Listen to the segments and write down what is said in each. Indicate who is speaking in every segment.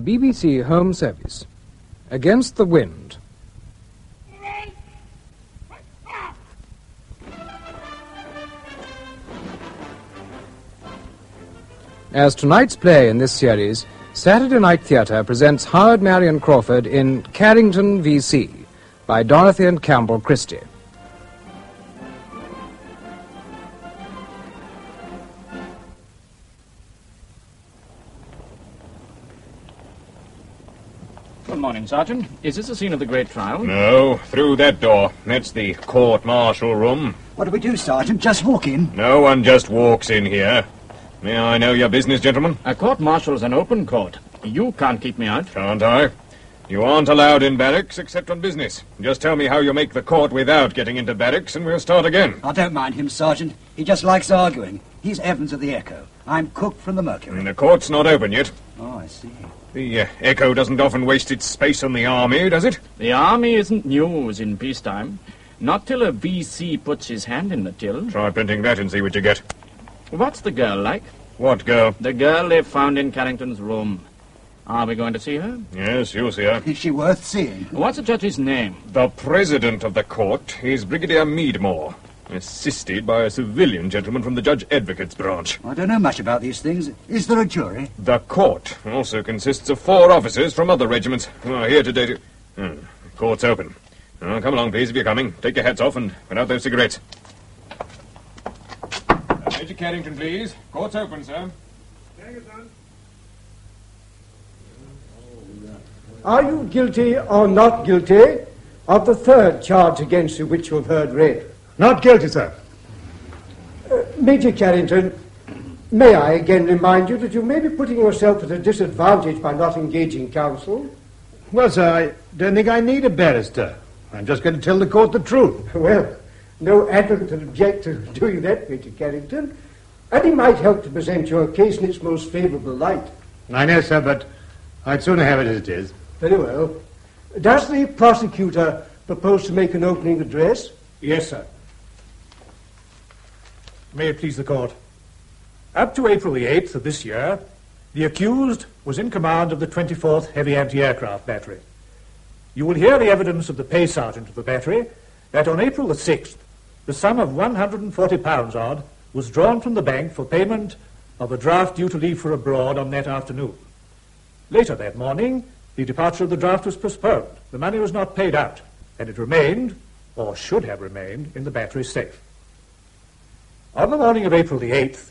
Speaker 1: the BBC Home Service. Against the Wind. As tonight's play in this series, Saturday Night Theatre presents Howard Marion Crawford in Carrington V.C. by Dorothy and Campbell Christie.
Speaker 2: Sergeant. Is this the scene of the great trial?
Speaker 3: No, through that door. That's the court-martial room.
Speaker 4: What do we do, Sergeant? Just walk in?
Speaker 3: No one just walks in here. May I know your business, gentlemen?
Speaker 2: A court-martial's an open court. You can't keep me out.
Speaker 3: Can't I? You aren't allowed in barracks except on business. Just tell me how you make the court without getting into barracks, and we'll start again.
Speaker 4: I don't mind him, Sergeant. He just likes arguing. He's Evans of the Echo. I'm Cook from the Mercury.
Speaker 3: And the court's not open yet.
Speaker 4: Oh, I see.
Speaker 3: The uh, Echo doesn't often waste its space on the army, does it?
Speaker 2: The army isn't news in peacetime. Not till a VC puts his hand in the till.
Speaker 3: Try printing that and see what you get.
Speaker 2: What's the girl like?
Speaker 3: What girl?
Speaker 2: The girl they found in Carrington's room. Are we going to see her?
Speaker 3: Yes, you'll see her.
Speaker 4: Is she worth seeing?
Speaker 2: What's the judge's name?
Speaker 3: The president of the court is Brigadier Meadmore, assisted by a civilian gentleman from the Judge Advocate's branch.
Speaker 4: I don't know much about these things. Is there a jury?
Speaker 3: The court also consists of four officers from other regiments who are here today to... Hmm, court's open. Oh, come along, please, if you're coming. Take your hats off and put out those cigarettes. Uh, Major Carrington, please. Court's open, sir.
Speaker 5: Are you guilty or not guilty of the third charge against you which you have heard read?
Speaker 6: Not guilty, sir.
Speaker 5: Uh, Major Carrington, may I again remind you that you may be putting yourself at a disadvantage by not engaging counsel?
Speaker 6: Well, sir, I don't think I need a barrister. I'm just going to tell the court the truth.
Speaker 5: Well, no advocate would object to doing that, Major Carrington, and he might help to present your case in its most favourable light.
Speaker 6: I know, sir, but I'd sooner have it as it is.
Speaker 5: Very well. Does the prosecutor propose to make an opening address?
Speaker 7: Yes, sir. May it please the court. Up to April the 8th of this year, the accused was in command of the 24th Heavy Anti-Aircraft Battery. You will hear the evidence of the pay sergeant of the battery that on April the 6th, the sum of £140 odd was drawn from the bank for payment of a draft due to leave for abroad on that afternoon. Later that morning, the departure of the draft was postponed. The money was not paid out, and it remained, or should have remained, in the battery safe. On the morning of April the 8th,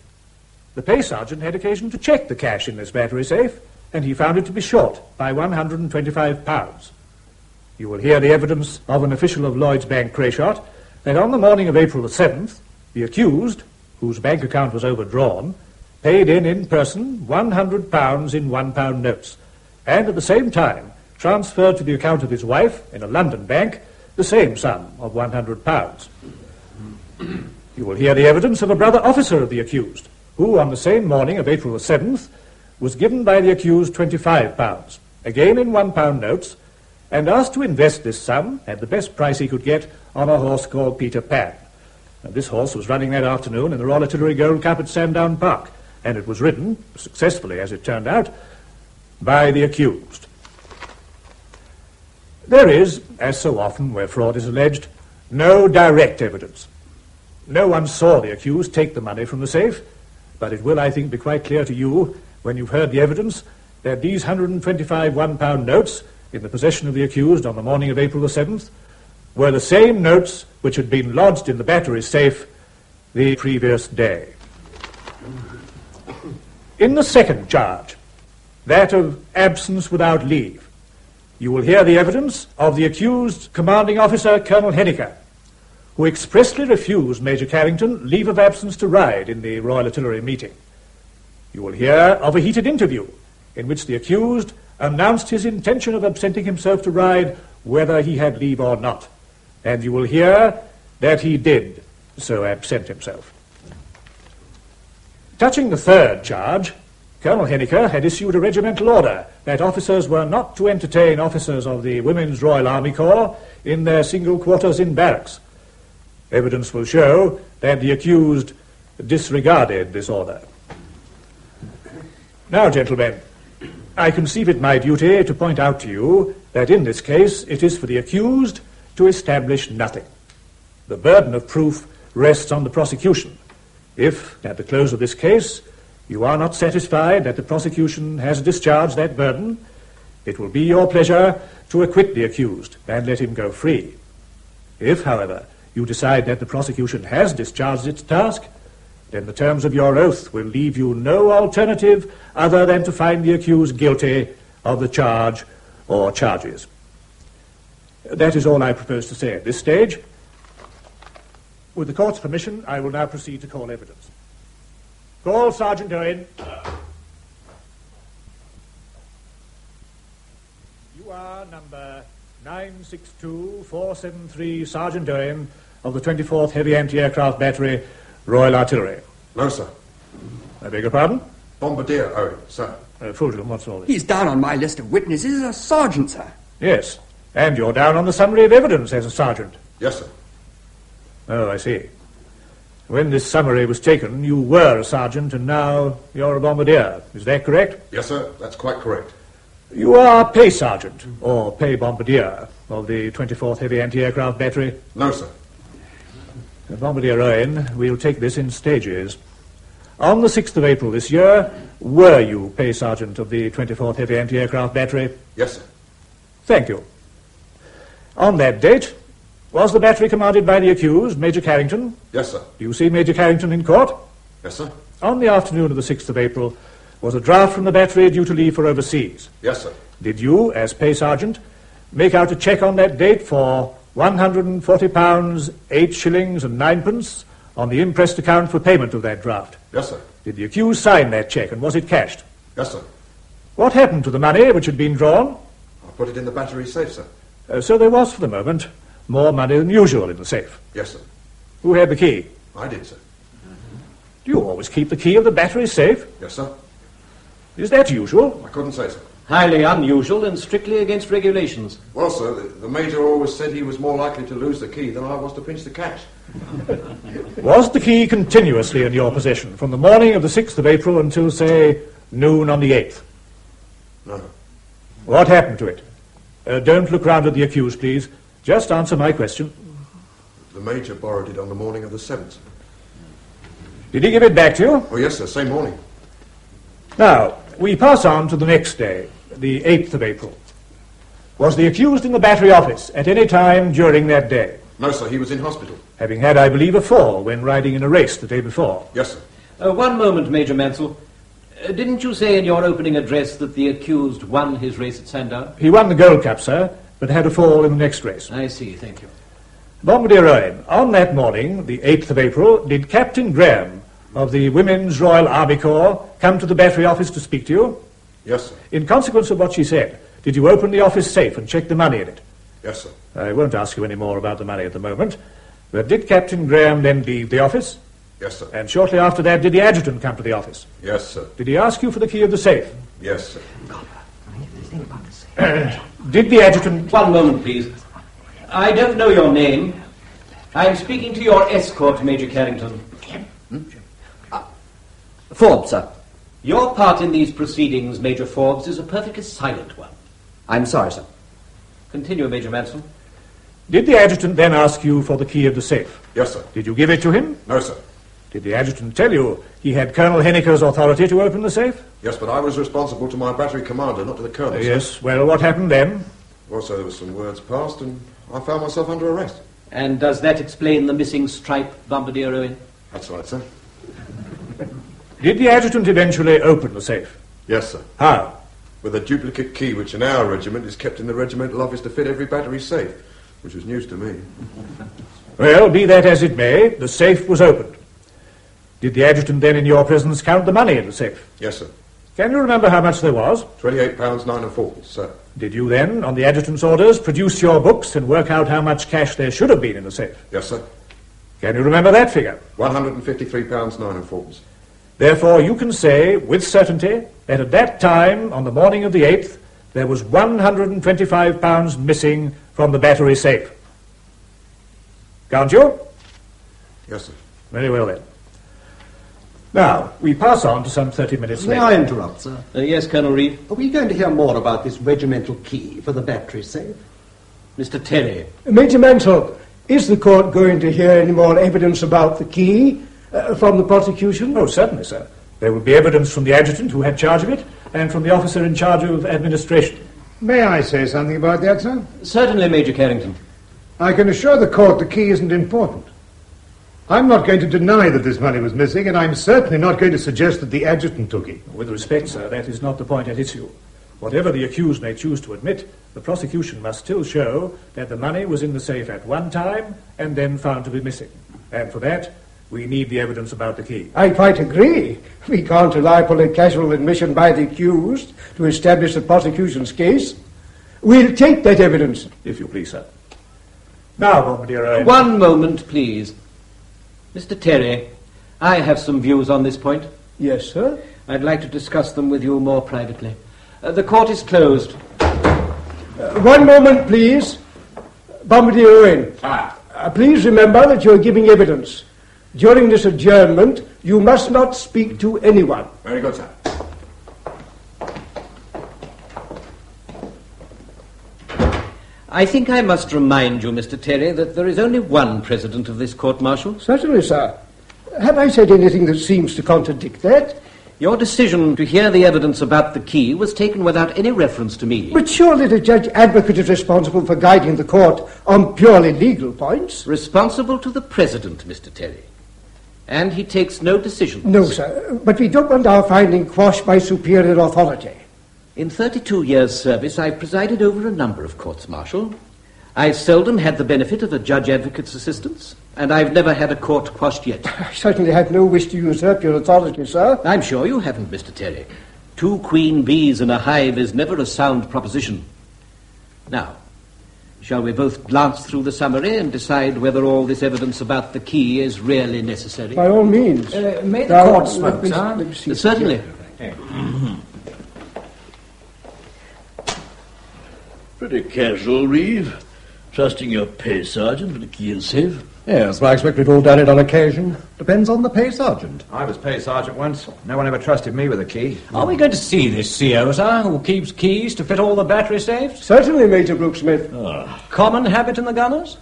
Speaker 7: the pay sergeant had occasion to check the cash in this battery safe, and he found it to be short by £125. You will hear the evidence of an official of Lloyd's Bank, Crayshot, that on the morning of April the 7th, the accused, whose bank account was overdrawn, paid in in person £100 in £1 notes, and at the same time transferred to the account of his wife in a London bank the same sum of £100. You will hear the evidence of a brother officer of the accused, who on the same morning of April the 7th was given by the accused £25, again in £1 notes, and asked to invest this sum at the best price he could get on a horse called Peter Pan. This horse was running that afternoon in the Royal Artillery Gold Cup at Sandown Park, and it was ridden, successfully as it turned out, by the accused. There is, as so often where fraud is alleged, no direct evidence. No one saw the accused take the money from the safe, but it will, I think, be quite clear to you, when you've heard the evidence, that these 125 one-pound notes in the possession of the accused on the morning of April the 7th were the same notes which had been lodged in the battery safe the previous day. In the second charge, that of absence without leave, you will hear the evidence of the accused commanding officer, Colonel Henniker, who expressly refused Major Carrington leave of absence to ride in the Royal Artillery meeting. You will hear of a heated interview in which the accused announced his intention of absenting himself to ride whether he had leave or not. And you will hear that he did so absent himself. Touching the third charge, Colonel Henniker had issued a regimental order that officers were not to entertain officers of the Women's Royal Army Corps in their single quarters in barracks. Evidence will show that the accused disregarded this order. Now, gentlemen, I conceive it my duty to point out to you that in this case it is for the accused to establish nothing. The burden of proof rests on the prosecution. If, at the close of this case, you are not satisfied that the prosecution has discharged that burden, it will be your pleasure to acquit the accused and let him go free. If, however, you decide that the prosecution has discharged its task, then the terms of your oath will leave you no alternative other than to find the accused guilty of the charge or charges. That is all I propose to say at this stage. With the court's permission, I will now proceed to call evidence. Call Sergeant Owen. You are number 962473, Sergeant Owen of the 24th Heavy Anti-Aircraft Battery, Royal Artillery.
Speaker 8: No, sir.
Speaker 7: I beg your pardon?
Speaker 8: Bombardier Owen, sir.
Speaker 7: Uh, Fulton, what's all this?
Speaker 9: He's down on my list of witnesses as a sergeant, sir.
Speaker 7: Yes, and you're down on the summary of evidence as a sergeant.
Speaker 8: Yes, sir.
Speaker 7: Oh, I see. When this summary was taken, you were a sergeant, and now you're a bombardier. Is that correct?
Speaker 8: Yes, sir. That's quite correct.
Speaker 7: You are pay sergeant, or pay bombardier, of the 24th Heavy Anti-Aircraft Battery.
Speaker 8: No, sir.
Speaker 7: Bombardier Owen, we'll take this in stages. On the 6th of April this year, were you pay sergeant of the 24th Heavy Anti-Aircraft Battery?
Speaker 8: Yes, sir.
Speaker 7: Thank you. On that date, was the battery commanded by the accused, Major Carrington?
Speaker 8: Yes, sir.
Speaker 7: Do you see Major Carrington in court?
Speaker 8: Yes, sir.
Speaker 7: On the afternoon of the 6th of April, was a draft from the battery due to leave for overseas.
Speaker 8: Yes, sir.
Speaker 7: Did you, as pay sergeant, make out a cheque on that date for £140, 8 shillings and ninepence on the impressed account for payment of that draft?
Speaker 8: Yes, sir.
Speaker 7: Did the accused sign that cheque and was it cashed?
Speaker 8: Yes, sir.
Speaker 7: What happened to the money which had been drawn?
Speaker 8: I put it in the battery safe, sir.
Speaker 7: Uh, so there was, for the moment, more money than usual in the safe.
Speaker 8: Yes, sir.
Speaker 7: Who had the key?
Speaker 8: I did, sir.
Speaker 7: Do you always keep the key of the battery safe?
Speaker 8: Yes, sir.
Speaker 7: Is that usual?
Speaker 8: I couldn't say, sir.
Speaker 10: Highly unusual and strictly against regulations.
Speaker 8: Well, sir, the, the major always said he was more likely to lose the key than I was to pinch the cash.
Speaker 7: Was the key continuously in your possession from the morning of the 6th of April until, say, noon on the 8th?
Speaker 8: No.
Speaker 7: What happened to it? Uh, don't look round at the accused, please. Just answer my question.
Speaker 8: The major borrowed it on the morning of the 7th.
Speaker 7: Did he give it back to you?
Speaker 8: Oh, yes, sir, same morning.
Speaker 7: Now, we pass on to the next day, the 8th of April. Was the accused in the battery office at any time during that day?
Speaker 8: No, sir, he was in hospital.
Speaker 7: Having had, I believe, a fall when riding in a race the day before.
Speaker 8: Yes, sir.
Speaker 10: Uh, one moment, Major Mansell. Uh, didn't you say in your opening address that the accused won his race at Sandown?
Speaker 7: He won the Gold Cup, sir, but had a fall in the next race.
Speaker 10: I see, thank you.
Speaker 7: Bombardier Owen, on that morning, the 8th of April, did Captain Graham of the Women's Royal Army Corps come to the battery office to speak to you?
Speaker 8: Yes, sir.
Speaker 7: In consequence of what she said, did you open the office safe and check the money in it?
Speaker 8: Yes, sir.
Speaker 7: I won't ask you any more about the money at the moment, but did Captain Graham then leave the office?
Speaker 8: Yes, sir.
Speaker 7: And shortly after that, did the adjutant come to the office?
Speaker 8: Yes, sir.
Speaker 7: Did he ask you for the key of the safe?
Speaker 8: Yes, sir.
Speaker 7: Did the adjutant...
Speaker 10: One moment, please. I don't know your name. I'm speaking to your escort, Major Carrington.
Speaker 9: Forbes, sir.
Speaker 10: Your part in these proceedings, Major Forbes, is a perfectly silent one.
Speaker 9: I'm sorry, sir.
Speaker 10: Continue, Major Mansell.
Speaker 7: Did the adjutant then ask you for the key of the safe?
Speaker 8: Yes, sir.
Speaker 7: Did you give it to him?
Speaker 8: No, sir.
Speaker 7: Did the adjutant tell you he had Colonel Henniker's authority to open the safe?
Speaker 8: Yes, but I was responsible to my battery commander, not to the colonel. sir.
Speaker 7: Yes. Well, what happened then?
Speaker 8: Well, sir, there were some words passed, and I found myself under arrest.
Speaker 10: And does that explain the missing stripe, Bombardier Owen?
Speaker 8: That's right, sir.
Speaker 7: Did the adjutant eventually open the safe?
Speaker 8: Yes, sir.
Speaker 7: How?
Speaker 8: With a duplicate key, which in our regiment is kept in the regimental office to fit every battery safe, which was news to me.
Speaker 7: Well, be that as it may, the safe was opened. Did the adjutant then in your presence count the money in the safe?
Speaker 8: Yes, sir.
Speaker 7: Can you remember how much there was?
Speaker 8: Twenty-eight pounds nine and fourpence, sir.
Speaker 7: Did you then, on the adjutant's orders, produce your books and work out how much cash there should have been in the safe?
Speaker 8: Yes, sir.
Speaker 7: Can you remember that figure?
Speaker 8: One hundred and fifty-three pounds nine and fourpence.
Speaker 7: Therefore, you can say with certainty that at that time, on the morning of the 8th, there was £125 missing from the battery safe. Can't you?
Speaker 8: Yes, sir.
Speaker 7: Very well then. Now, we pass on to some 30 minutes
Speaker 11: May
Speaker 7: later.
Speaker 11: I interrupt, sir?
Speaker 10: Uh, yes, Colonel Reeve.
Speaker 11: Are we going to hear more about this regimental key for the battery safe?
Speaker 10: Mr. Terry.
Speaker 5: Major Mansell, is the court going to hear any more evidence about the key uh, from the prosecution?
Speaker 7: Oh, certainly, sir. There will be evidence from the adjutant who had charge of it and from the officer in charge of administration.
Speaker 6: May I say something about that, sir?
Speaker 10: Certainly, Major Carrington.
Speaker 6: I can assure the court the key isn't important. I'm not going to deny that this money was missing, and I'm certainly not going to suggest that the adjutant took it.
Speaker 7: With respect, sir, that is not the point at issue. Whatever the accused may choose to admit, the prosecution must still show that the money was in the safe at one time and then found to be missing. And for that, we need the evidence about the key.
Speaker 5: I quite agree. We can't rely upon a casual admission by the accused to establish the prosecution's case. We'll take that evidence.
Speaker 7: If you please, sir. Now, Bombardier
Speaker 10: One moment, please. Mr. Terry, I have some views on this point.
Speaker 5: Yes, sir.
Speaker 10: I'd like to discuss them with you more privately. Uh, the court is closed.
Speaker 5: Uh, one moment, please. Bombardier Owen.
Speaker 3: Ah.
Speaker 5: Uh, please remember that you're giving evidence. During this adjournment, you must not speak to anyone.
Speaker 3: Very good, sir.
Speaker 10: I think I must remind you, Mr. Terry, that there is only one president of this court-martial.
Speaker 5: Certainly, sir. Have I said anything that seems to contradict that?
Speaker 10: Your decision to hear the evidence about the key was taken without any reference to me.
Speaker 5: But surely the judge advocate is responsible for guiding the court on purely legal points.
Speaker 10: Responsible to the president, Mr. Terry. And he takes no decisions.
Speaker 5: No, sir. But we don't want our finding quashed by superior authority.
Speaker 10: In 32 years' service, I've presided over a number of courts-martial. I've seldom had the benefit of a judge advocate's assistance, and I've never had a court quashed yet.
Speaker 5: I certainly have no wish to usurp your authority, sir.
Speaker 10: I'm sure you haven't, Mr. Terry. Two queen bees in a hive is never a sound proposition. Now, shall we both glance through the summary and decide whether all this evidence about the key is really necessary?
Speaker 5: By all means.
Speaker 1: Uh, may the
Speaker 5: Now,
Speaker 1: court
Speaker 5: let
Speaker 1: smoke,
Speaker 5: me-
Speaker 1: sir?
Speaker 5: let me.
Speaker 10: Certainly.
Speaker 12: Pretty casual, Reeve. Trusting your pay sergeant with the key and safe.
Speaker 9: Yes, I expect we've all done it on occasion. Depends on the pay sergeant.
Speaker 13: I was pay sergeant once. No one ever trusted me with a key.
Speaker 1: Are we going to see this CO, sir, who keeps keys to fit all the battery safes?
Speaker 5: Certainly, Major Brooksmith.
Speaker 1: Common habit in the gunners?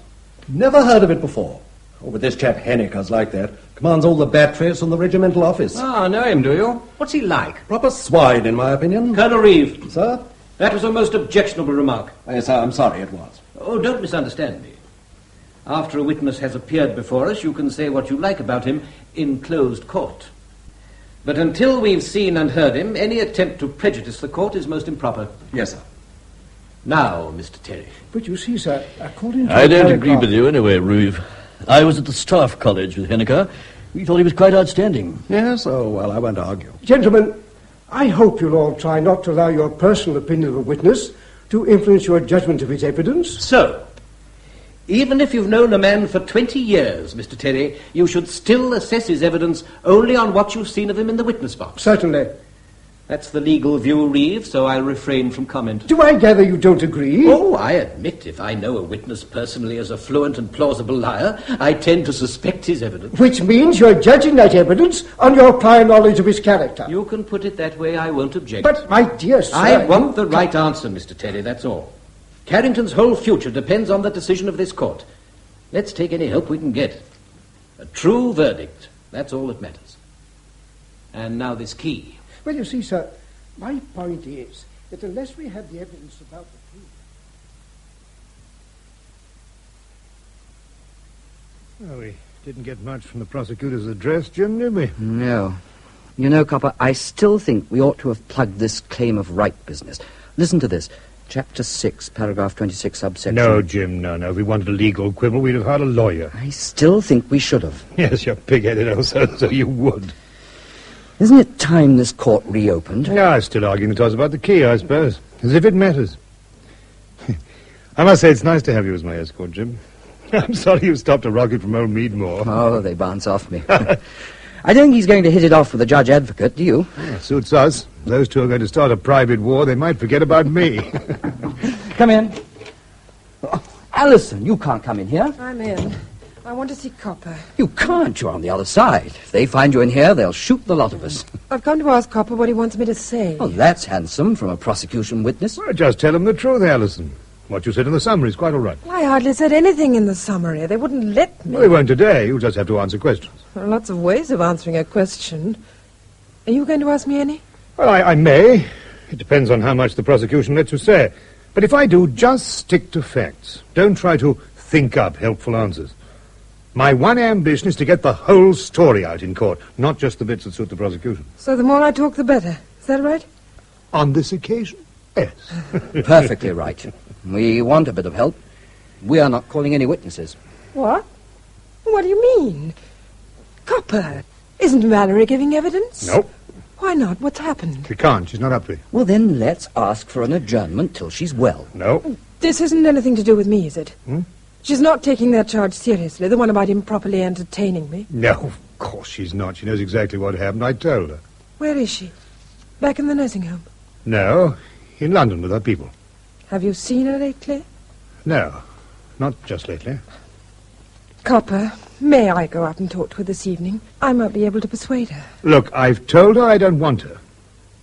Speaker 9: Never heard of it before. Oh, but this chap Henniker's like that. Commands all the batteries from the regimental office.
Speaker 1: Ah, I know him, do you? What's he like?
Speaker 9: Proper swine, in my opinion.
Speaker 10: Colonel Reeve,
Speaker 9: Sir?
Speaker 10: that was a most objectionable remark.
Speaker 9: Yes, sir, I'm sorry it was.
Speaker 10: Oh, don't misunderstand me. After a witness has appeared before us, you can say what you like about him in closed court. But until we've seen and heard him, any attempt to prejudice the court is most improper.
Speaker 9: Yes, sir.
Speaker 10: Now, Mr. Terry.
Speaker 5: But you see, sir, according to
Speaker 12: I don't agree with you anyway, Reeve. I was at the staff college with Henniker. We thought he was quite outstanding.
Speaker 9: Yes, oh, well, I won't argue.
Speaker 5: Gentlemen, I hope you'll all try not to allow your personal opinion of a witness to influence your judgment of his evidence.
Speaker 10: So, even if you've known a man for 20 years, Mr. Terry, you should still assess his evidence only on what you've seen of him in the witness box.
Speaker 5: Certainly.
Speaker 10: That's the legal view, Reeve, so I'll refrain from comment.
Speaker 5: Do I gather you don't agree?
Speaker 10: Oh, I admit if I know a witness personally as a fluent and plausible liar, I tend to suspect his evidence.
Speaker 5: Which means you're judging that evidence on your prior knowledge of his character.
Speaker 10: You can put it that way, I won't object.
Speaker 5: But, my dear sir...
Speaker 10: I want the right answer, Mr. Terry, that's all. Carrington's whole future depends on the decision of this court. Let's take any help we can get. A true verdict, that's all that matters. And now this key.
Speaker 5: Well, you see, sir, my point is that unless we have the evidence about the key...
Speaker 6: Well, we didn't get much from the prosecutor's address, Jim, did we?
Speaker 14: No. You know, Copper, I still think we ought to have plugged this claim of right business. Listen to this. Chapter 6, paragraph 26, subsection.
Speaker 6: No, Jim, no, no. If we wanted a legal quibble, we'd have had a lawyer.
Speaker 14: I still think we should have.
Speaker 6: Yes, you're pig-headed, old so, so you would.
Speaker 14: Isn't it time this court reopened?
Speaker 6: Yeah, I'm still arguing the toss about the key, I suppose. As if it matters. I must say, it's nice to have you as my escort, Jim. I'm sorry you stopped a rocket from old Meadmore.
Speaker 14: Oh, they bounce off me. I don't think he's going to hit it off with the judge advocate, do you?
Speaker 6: Yeah, suits us. Those two are going to start a private war. They might forget about me.
Speaker 14: Come in. Oh, Alison, you can't come in here.
Speaker 15: I'm in. I want to see Copper.
Speaker 14: You can't. You're on the other side. If they find you in here, they'll shoot the lot of us.
Speaker 15: I've come to ask Copper what he wants me to say.
Speaker 14: Oh, that's handsome from a prosecution witness.
Speaker 6: Well, just tell him the truth, Alison. What you said in the summary is quite all right.
Speaker 15: I hardly said anything in the summary. They wouldn't let me.
Speaker 6: Well, they won't today. You'll just have to answer questions.
Speaker 15: There are lots of ways of answering a question. Are you going to ask me any?
Speaker 6: Well, I, I may. It depends on how much the prosecution lets you say. But if I do, just stick to facts. Don't try to think up helpful answers. My one ambition is to get the whole story out in court, not just the bits that suit the prosecution.
Speaker 15: So the more I talk, the better. Is that right?
Speaker 6: On this occasion, yes.
Speaker 14: Perfectly right. We want a bit of help. We are not calling any witnesses.
Speaker 15: What? What do you mean? Copper, isn't Valerie giving evidence?
Speaker 6: Nope.
Speaker 15: Why not? What's happened?
Speaker 6: She can't. She's not up to it.
Speaker 14: Well, then let's ask for an adjournment till she's well.
Speaker 6: No.
Speaker 15: This isn't anything to do with me, is it?
Speaker 6: Hmm?
Speaker 15: She's not taking that charge seriously, the one about improperly entertaining me.
Speaker 6: No, of course she's not. She knows exactly what happened. I told her.
Speaker 15: Where is she? Back in the nursing home.
Speaker 6: No, in London with her people.
Speaker 15: Have you seen her lately?
Speaker 6: No, not just lately.
Speaker 15: Copper, may I go up and talk to her this evening? I might be able to persuade her.
Speaker 6: Look, I've told her I don't want her.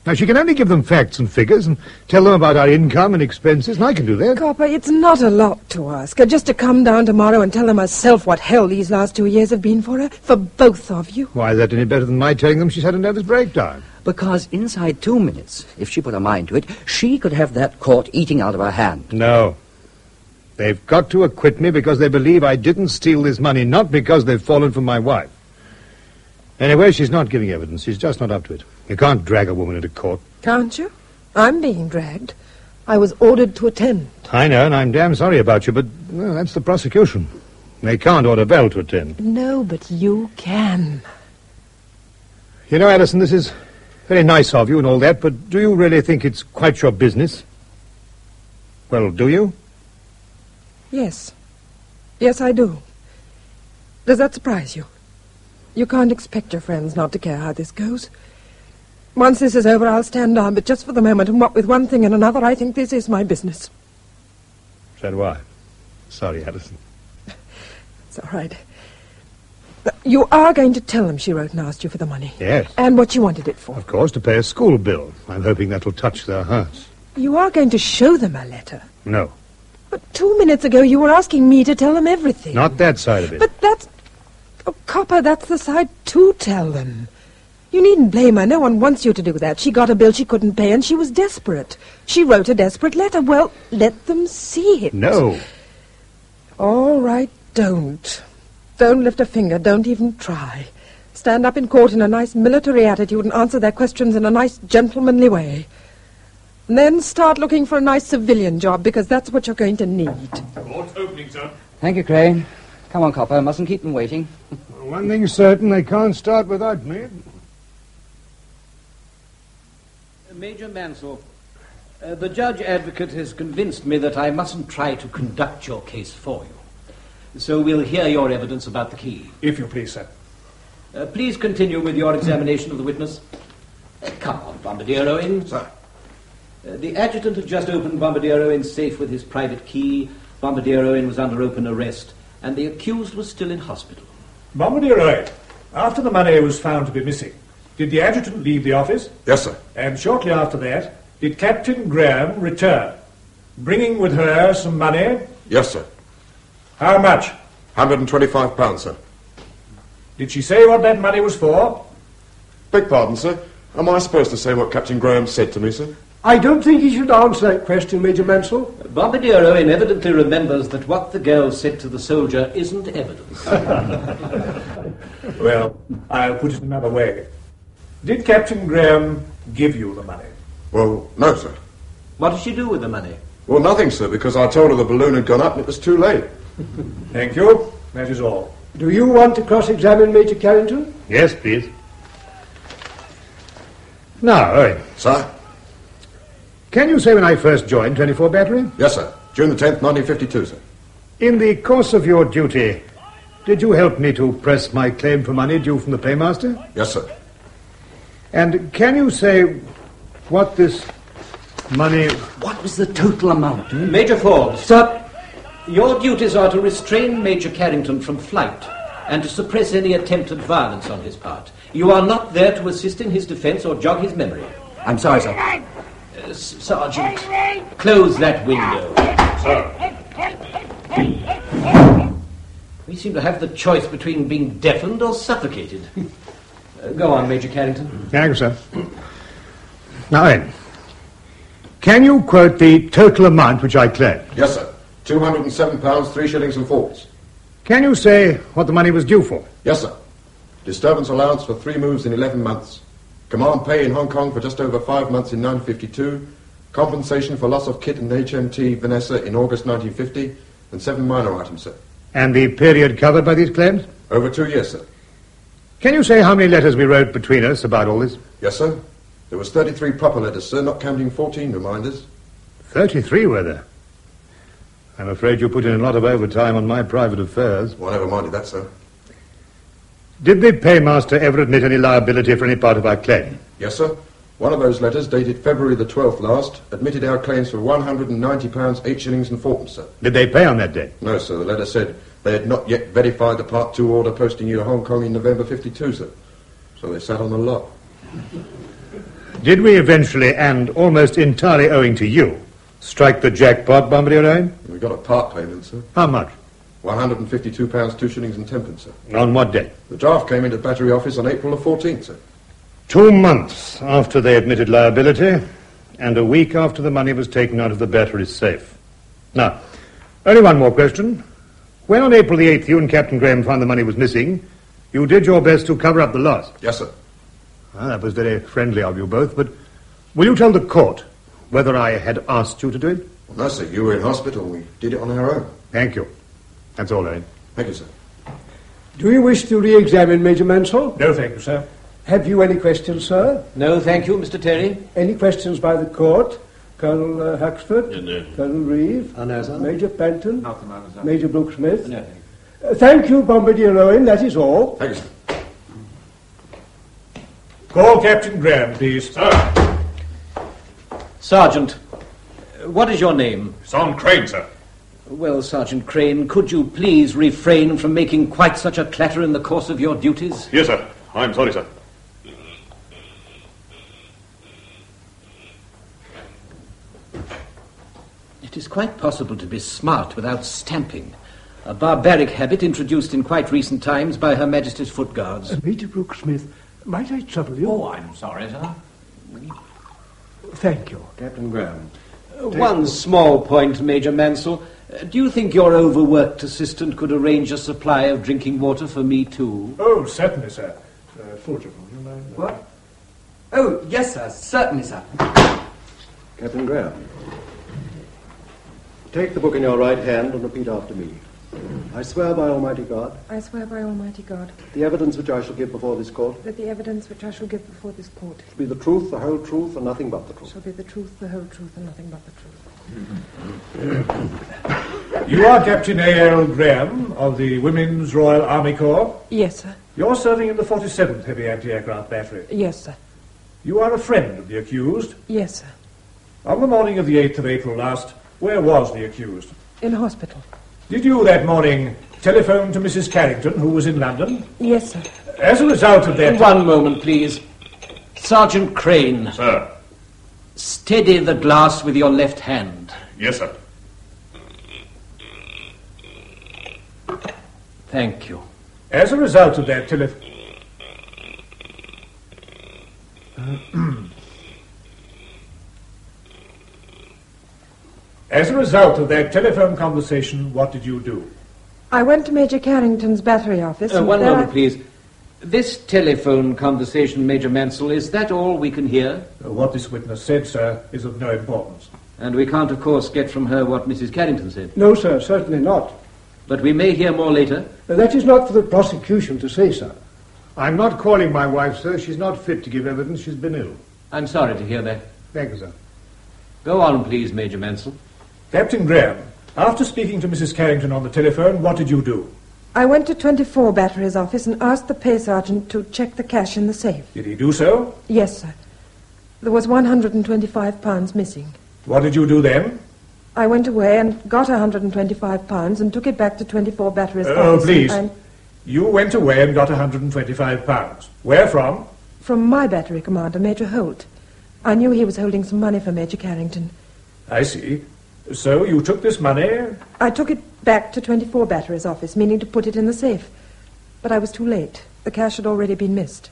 Speaker 6: Now, she can only give them facts and figures and tell them about our income and expenses, and I can do that.
Speaker 15: Copper, it's not a lot to ask her just to come down tomorrow and tell them herself what hell these last two years have been for her, for both of you.
Speaker 6: Why is that any better than my telling them she's had a nervous breakdown?
Speaker 14: Because inside two minutes, if she put her mind to it, she could have that court eating out of her hand.
Speaker 6: No. They've got to acquit me because they believe I didn't steal this money, not because they've fallen for my wife. Anyway, she's not giving evidence. She's just not up to it. You can't drag a woman into court.
Speaker 15: Can't you? I'm being dragged. I was ordered to attend.
Speaker 6: I know, and I'm damn sorry about you, but well, that's the prosecution. They can't order Bell to attend.
Speaker 15: No, but you can.
Speaker 6: You know, Alison, this is very nice of you and all that, but do you really think it's quite your business? Well, do you?
Speaker 15: Yes. Yes, I do. Does that surprise you? You can't expect your friends not to care how this goes. Once this is over, I'll stand on, but just for the moment, and what with one thing and another, I think this is my business.
Speaker 6: So do I. Sorry, Alison.
Speaker 15: It's all right. You are going to tell them she wrote and asked you for the money.
Speaker 6: Yes.
Speaker 15: And what she wanted it for.
Speaker 6: Of course, to pay a school bill. I'm hoping that'll touch their hearts.
Speaker 15: You are going to show them a letter.
Speaker 6: No,
Speaker 15: But two minutes ago, you were asking me to tell them everything.
Speaker 6: not that side of it.
Speaker 15: But that's... Oh, Copper, that's the side to tell them. You needn't blame her. No one wants you to do that. She got a bill she couldn't pay, and she was desperate. She wrote a desperate letter. Well, let them see it.
Speaker 6: No.
Speaker 15: All right, don't. Don't lift a finger. Don't even try. Stand up in court in a nice military attitude and answer their questions in a nice gentlemanly way. And then start looking for a nice civilian job, because that's what you're going to need.
Speaker 3: Court's opening, sir.
Speaker 14: Thank you, Crane. Come on, Copper. I mustn't keep them waiting.
Speaker 6: One thing's certain, they can't start without me.
Speaker 10: Major Mansell, uh, the judge advocate has convinced me that I mustn't try to conduct your case for you. So we'll hear your evidence about the key.
Speaker 7: If you please, sir.
Speaker 10: Uh, please continue with your examination of the witness. Uh, come on, Bombardier Owen.
Speaker 8: Sir.
Speaker 10: Uh, the adjutant had just opened Bombardier Owen's safe with his private key. Bombardier Owen was under open arrest, and the accused was still in hospital.
Speaker 7: Bombardier Owen, after the money was found to be missing, did the adjutant leave the office?
Speaker 8: Yes, sir.
Speaker 7: And shortly after that, did Captain Graham return, bringing with her some money?
Speaker 8: Yes, sir.
Speaker 7: How much?
Speaker 8: £125, sir.
Speaker 7: Did she say what that money was for?
Speaker 8: Beg pardon, sir. Am I supposed to say what Captain Graham said to me, sir?
Speaker 5: I don't think he should answer that question, Major Mansell.
Speaker 10: Bombardier Owen evidently remembers that what the girl said to the soldier isn't evidence.
Speaker 7: Well, I'll put it another way. Did Captain Graham give you the money?
Speaker 8: Well, no, sir.
Speaker 10: what did she do with the money?
Speaker 8: Well, nothing, sir, because I told her the balloon had gone up and it was too late.
Speaker 7: Thank you. That is all.
Speaker 5: Do you want to cross-examine Major Carrington?
Speaker 6: Yes, please. Now, Owen,
Speaker 8: Sir?
Speaker 6: Can you say when I first joined 24 Battery?
Speaker 8: Yes, sir. June the 10th, 1952, sir.
Speaker 6: In the course of your duty, did you help me to press my claim for money due from the paymaster?
Speaker 8: Yes, sir.
Speaker 6: And can you say what this money...
Speaker 14: What was the total amount?
Speaker 10: Major Forbes.
Speaker 5: Sir,
Speaker 10: Your duties are to restrain Major Carrington from flight and to suppress any attempt at violence on his part. You are not there to assist in his defense or jog his memory.
Speaker 14: I'm sorry, sir.
Speaker 10: Uh, Sergeant, close that window. Sir. We seem to have the choice between being deafened or suffocated. Uh, go on, Major Carrington.
Speaker 6: Thank you, sir. Now then, can you quote the total amount which I claim?
Speaker 8: Yes, sir. Two hundred and seven pounds, three shillings and fourpence.
Speaker 6: Can you say what the money was due for?
Speaker 8: Yes, sir. Disturbance allowance for three moves in 11 months. Command pay in Hong Kong for just over five months in 1952. Compensation for loss of kit and HMT Vanessa in August 1950. And seven minor items, sir.
Speaker 6: And the period covered by these claims?
Speaker 8: Over two years, sir.
Speaker 6: Can you say how many letters we wrote between us about all this?
Speaker 8: Yes, sir. There was 33 proper letters, sir, not counting 14 reminders.
Speaker 6: Thirty-three were there. I'm afraid you put in a lot of overtime on my private affairs.
Speaker 8: Well, never minded that, sir.
Speaker 6: Did the paymaster ever admit any liability for any part of our claim?
Speaker 8: Yes, sir. One of those letters, dated February the 12th last, admitted our claims for £190, 8 shillings and fourpence, sir.
Speaker 6: Did they pay on that day?
Speaker 8: No, sir. The letter said they had not yet verified the Part 2 order posting you to Hong Kong in November 52, sir. So they sat on the lot.
Speaker 6: Did we eventually, and almost entirely owing to you, strike the jackpot, Bombardier?
Speaker 8: We got a part payment, sir.
Speaker 6: How much?
Speaker 8: £152, 2 shillings and 10 pence, sir.
Speaker 6: On what day?
Speaker 8: The draft came into the battery office on April the 14th, sir.
Speaker 6: Two months after they admitted liability, and a week after the money was taken out of the battery safe. Now, only one more question. When on April the 8th you and Captain Graham found the money was missing, you did your best to cover up the loss.
Speaker 8: Yes, sir.
Speaker 6: Well, that was very friendly of you both, but will you tell the court whether I had asked you to do it?
Speaker 8: Well, no, sir. You were in hospital. We did it on our own.
Speaker 6: Thank you. That's all, Owen.
Speaker 8: Thank you, sir.
Speaker 5: Do you wish to re-examine Major Mansell?
Speaker 7: No, thank you, sir.
Speaker 5: Have you any questions, sir?
Speaker 10: No, thank you, Mr. Terry.
Speaker 5: Any questions by the court? Colonel uh, Huxford?
Speaker 12: no.
Speaker 5: Colonel Reeve?
Speaker 9: no, sir.
Speaker 5: Major Penton?
Speaker 13: Nothing, Madam, sir.
Speaker 5: Major Brooke-Smith?
Speaker 10: No, thank you.
Speaker 5: Uh, thank you, Bombardier Owen. That is all.
Speaker 8: Thank you, sir.
Speaker 7: Call Captain Graham, please.
Speaker 3: Sir,
Speaker 10: Sergeant, what is your name?
Speaker 3: Son Crane, sir.
Speaker 10: Well, Sergeant Crane, could you please refrain from making quite such a clatter in the course of your duties?
Speaker 3: Yes, sir. I'm sorry, sir.
Speaker 10: It is quite possible to be smart without stamping. A barbaric habit introduced in quite recent times by Her Majesty's Foot Guards.
Speaker 5: Uh, Major Brooke-Smith, might I trouble you?
Speaker 13: Oh, I'm sorry, sir.
Speaker 5: Thank you.
Speaker 9: Captain Graham.
Speaker 10: Uh, One small point, Major Mansell. Uh, do you think your overworked assistant could arrange a supply of drinking water for me, too?
Speaker 7: Oh, certainly, sir. Uh, Fulton, would you mind?
Speaker 14: What? Oh, yes, sir. Certainly, sir.
Speaker 9: Captain Graham. Take the book in your right hand and repeat after me. I swear by Almighty God
Speaker 15: I swear by Almighty God
Speaker 9: the evidence which I shall give before this court
Speaker 15: that the evidence which I shall give before this court
Speaker 9: shall be the truth, the whole truth, and nothing but the truth.
Speaker 15: shall be the truth, the whole truth, and nothing but the truth.
Speaker 7: You are Captain A.L. Graham of the Women's Royal Army Corps.
Speaker 15: Yes, sir.
Speaker 7: You're serving in the 47th Heavy Anti-Aircraft Battery.
Speaker 15: Yes, sir.
Speaker 7: You are a friend of the accused.
Speaker 15: Yes, sir.
Speaker 7: On the morning of the 8th of April last, where was the accused?
Speaker 15: In hospital.
Speaker 7: Did you that morning telephone to Mrs. Carrington, who was in London?
Speaker 15: Yes, sir.
Speaker 7: As a result of that...
Speaker 10: One moment, please. Sergeant Crane,
Speaker 3: Sir.
Speaker 10: Steady the glass with your left hand.
Speaker 3: Yes, sir.
Speaker 10: Thank you.
Speaker 7: As a result of that telephone... As a result of that telephone conversation, what did you do?
Speaker 15: I went to Major Carrington's battery office.
Speaker 10: Uh,
Speaker 15: and
Speaker 10: one
Speaker 15: there
Speaker 10: moment,
Speaker 15: I-
Speaker 10: please. This telephone conversation, Major Mansell, is that all we can hear?
Speaker 7: Uh, What this witness said, sir, is of no importance.
Speaker 10: And we can't, of course, get from her what Mrs. Carrington said.
Speaker 5: No, sir, certainly not.
Speaker 10: But we may hear more later.
Speaker 5: Uh, that is not for the prosecution to say, sir.
Speaker 6: I'm not calling my wife, sir. She's not fit to give evidence. She's been ill.
Speaker 10: I'm sorry to hear that.
Speaker 6: Thank you, sir.
Speaker 10: Go on, please, Major Mansell.
Speaker 7: Captain Graham, after speaking to Mrs. Carrington on the telephone, what did you do?
Speaker 15: I went to 24 Battery's office and asked the pay sergeant to check the cash in the safe.
Speaker 7: Did he do so?
Speaker 15: Yes, sir. There was 125 pounds missing.
Speaker 7: What did you do then?
Speaker 15: I went away and got 125 pounds and took it back to 24 Battery's
Speaker 7: Oh,
Speaker 15: office.
Speaker 7: Oh, please.
Speaker 15: And
Speaker 7: You went away and got 125 pounds. Where from?
Speaker 15: from my battery commander, Major Holt. I knew he was holding some money for Major Carrington.
Speaker 7: I see. So you took this money?
Speaker 15: I took it back to 24 Batteries office, meaning to put it in the safe. But I was too late. The cash had already been missed.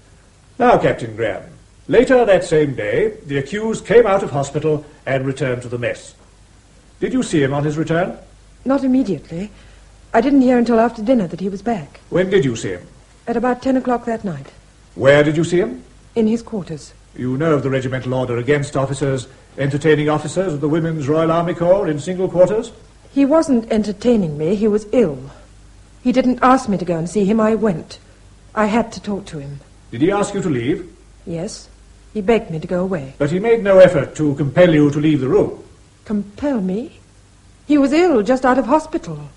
Speaker 7: Now, Captain Graham, later that same day, the accused came out of hospital and returned to the mess. Did you see him on his return?
Speaker 15: Not immediately. I didn't hear until after dinner that he was back.
Speaker 7: When did you see him?
Speaker 15: At about 10 o'clock that night.
Speaker 7: Where did you see him?
Speaker 15: In his quarters.
Speaker 7: You know of the regimental order against officers entertaining officers of the Women's Royal Army Corps in single quarters?
Speaker 15: He wasn't entertaining me. He was ill. He didn't ask me to go and see him. I went. I had to talk to him.
Speaker 7: Did he ask you to leave?
Speaker 15: Yes. He begged me to go away.
Speaker 7: But he made no effort to compel you to leave the room.
Speaker 15: Compel me? He was ill, just out of hospital.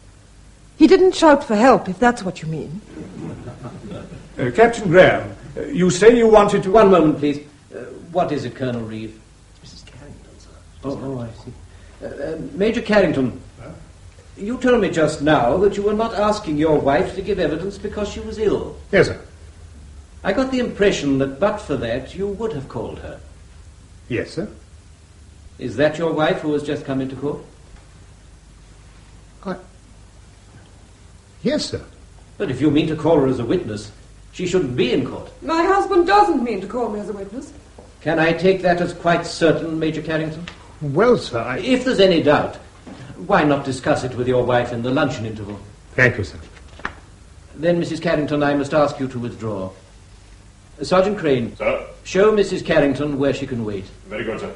Speaker 15: He didn't shout for help, if that's what you mean.
Speaker 7: Uh, Captain Graham, uh, you say you wanted to...
Speaker 10: One moment, please. What is it, Colonel Reeve? Mrs. Carrington, sir. Oh, oh, I see. Uh, uh, Major Carrington, you told me just now that you were not asking your wife to give evidence because she was ill.
Speaker 6: Yes, sir.
Speaker 10: I got the impression that but for that, you would have called her.
Speaker 6: Yes, sir.
Speaker 10: Is that your wife who has just come into court?
Speaker 6: Yes, sir.
Speaker 10: But if you mean to call her as a witness, she shouldn't be in court.
Speaker 15: My husband doesn't mean to call me as a witness.
Speaker 10: Can I take that as quite certain, Major Carrington?
Speaker 6: Well, sir, I...
Speaker 10: If there's any doubt, why not discuss it with your wife in the luncheon interval?
Speaker 6: Thank you, sir.
Speaker 10: Then, Mrs. Carrington, I must ask you to withdraw. Sergeant Crane.
Speaker 3: Sir?
Speaker 10: Show Mrs. Carrington where she can wait.
Speaker 3: Very good, sir.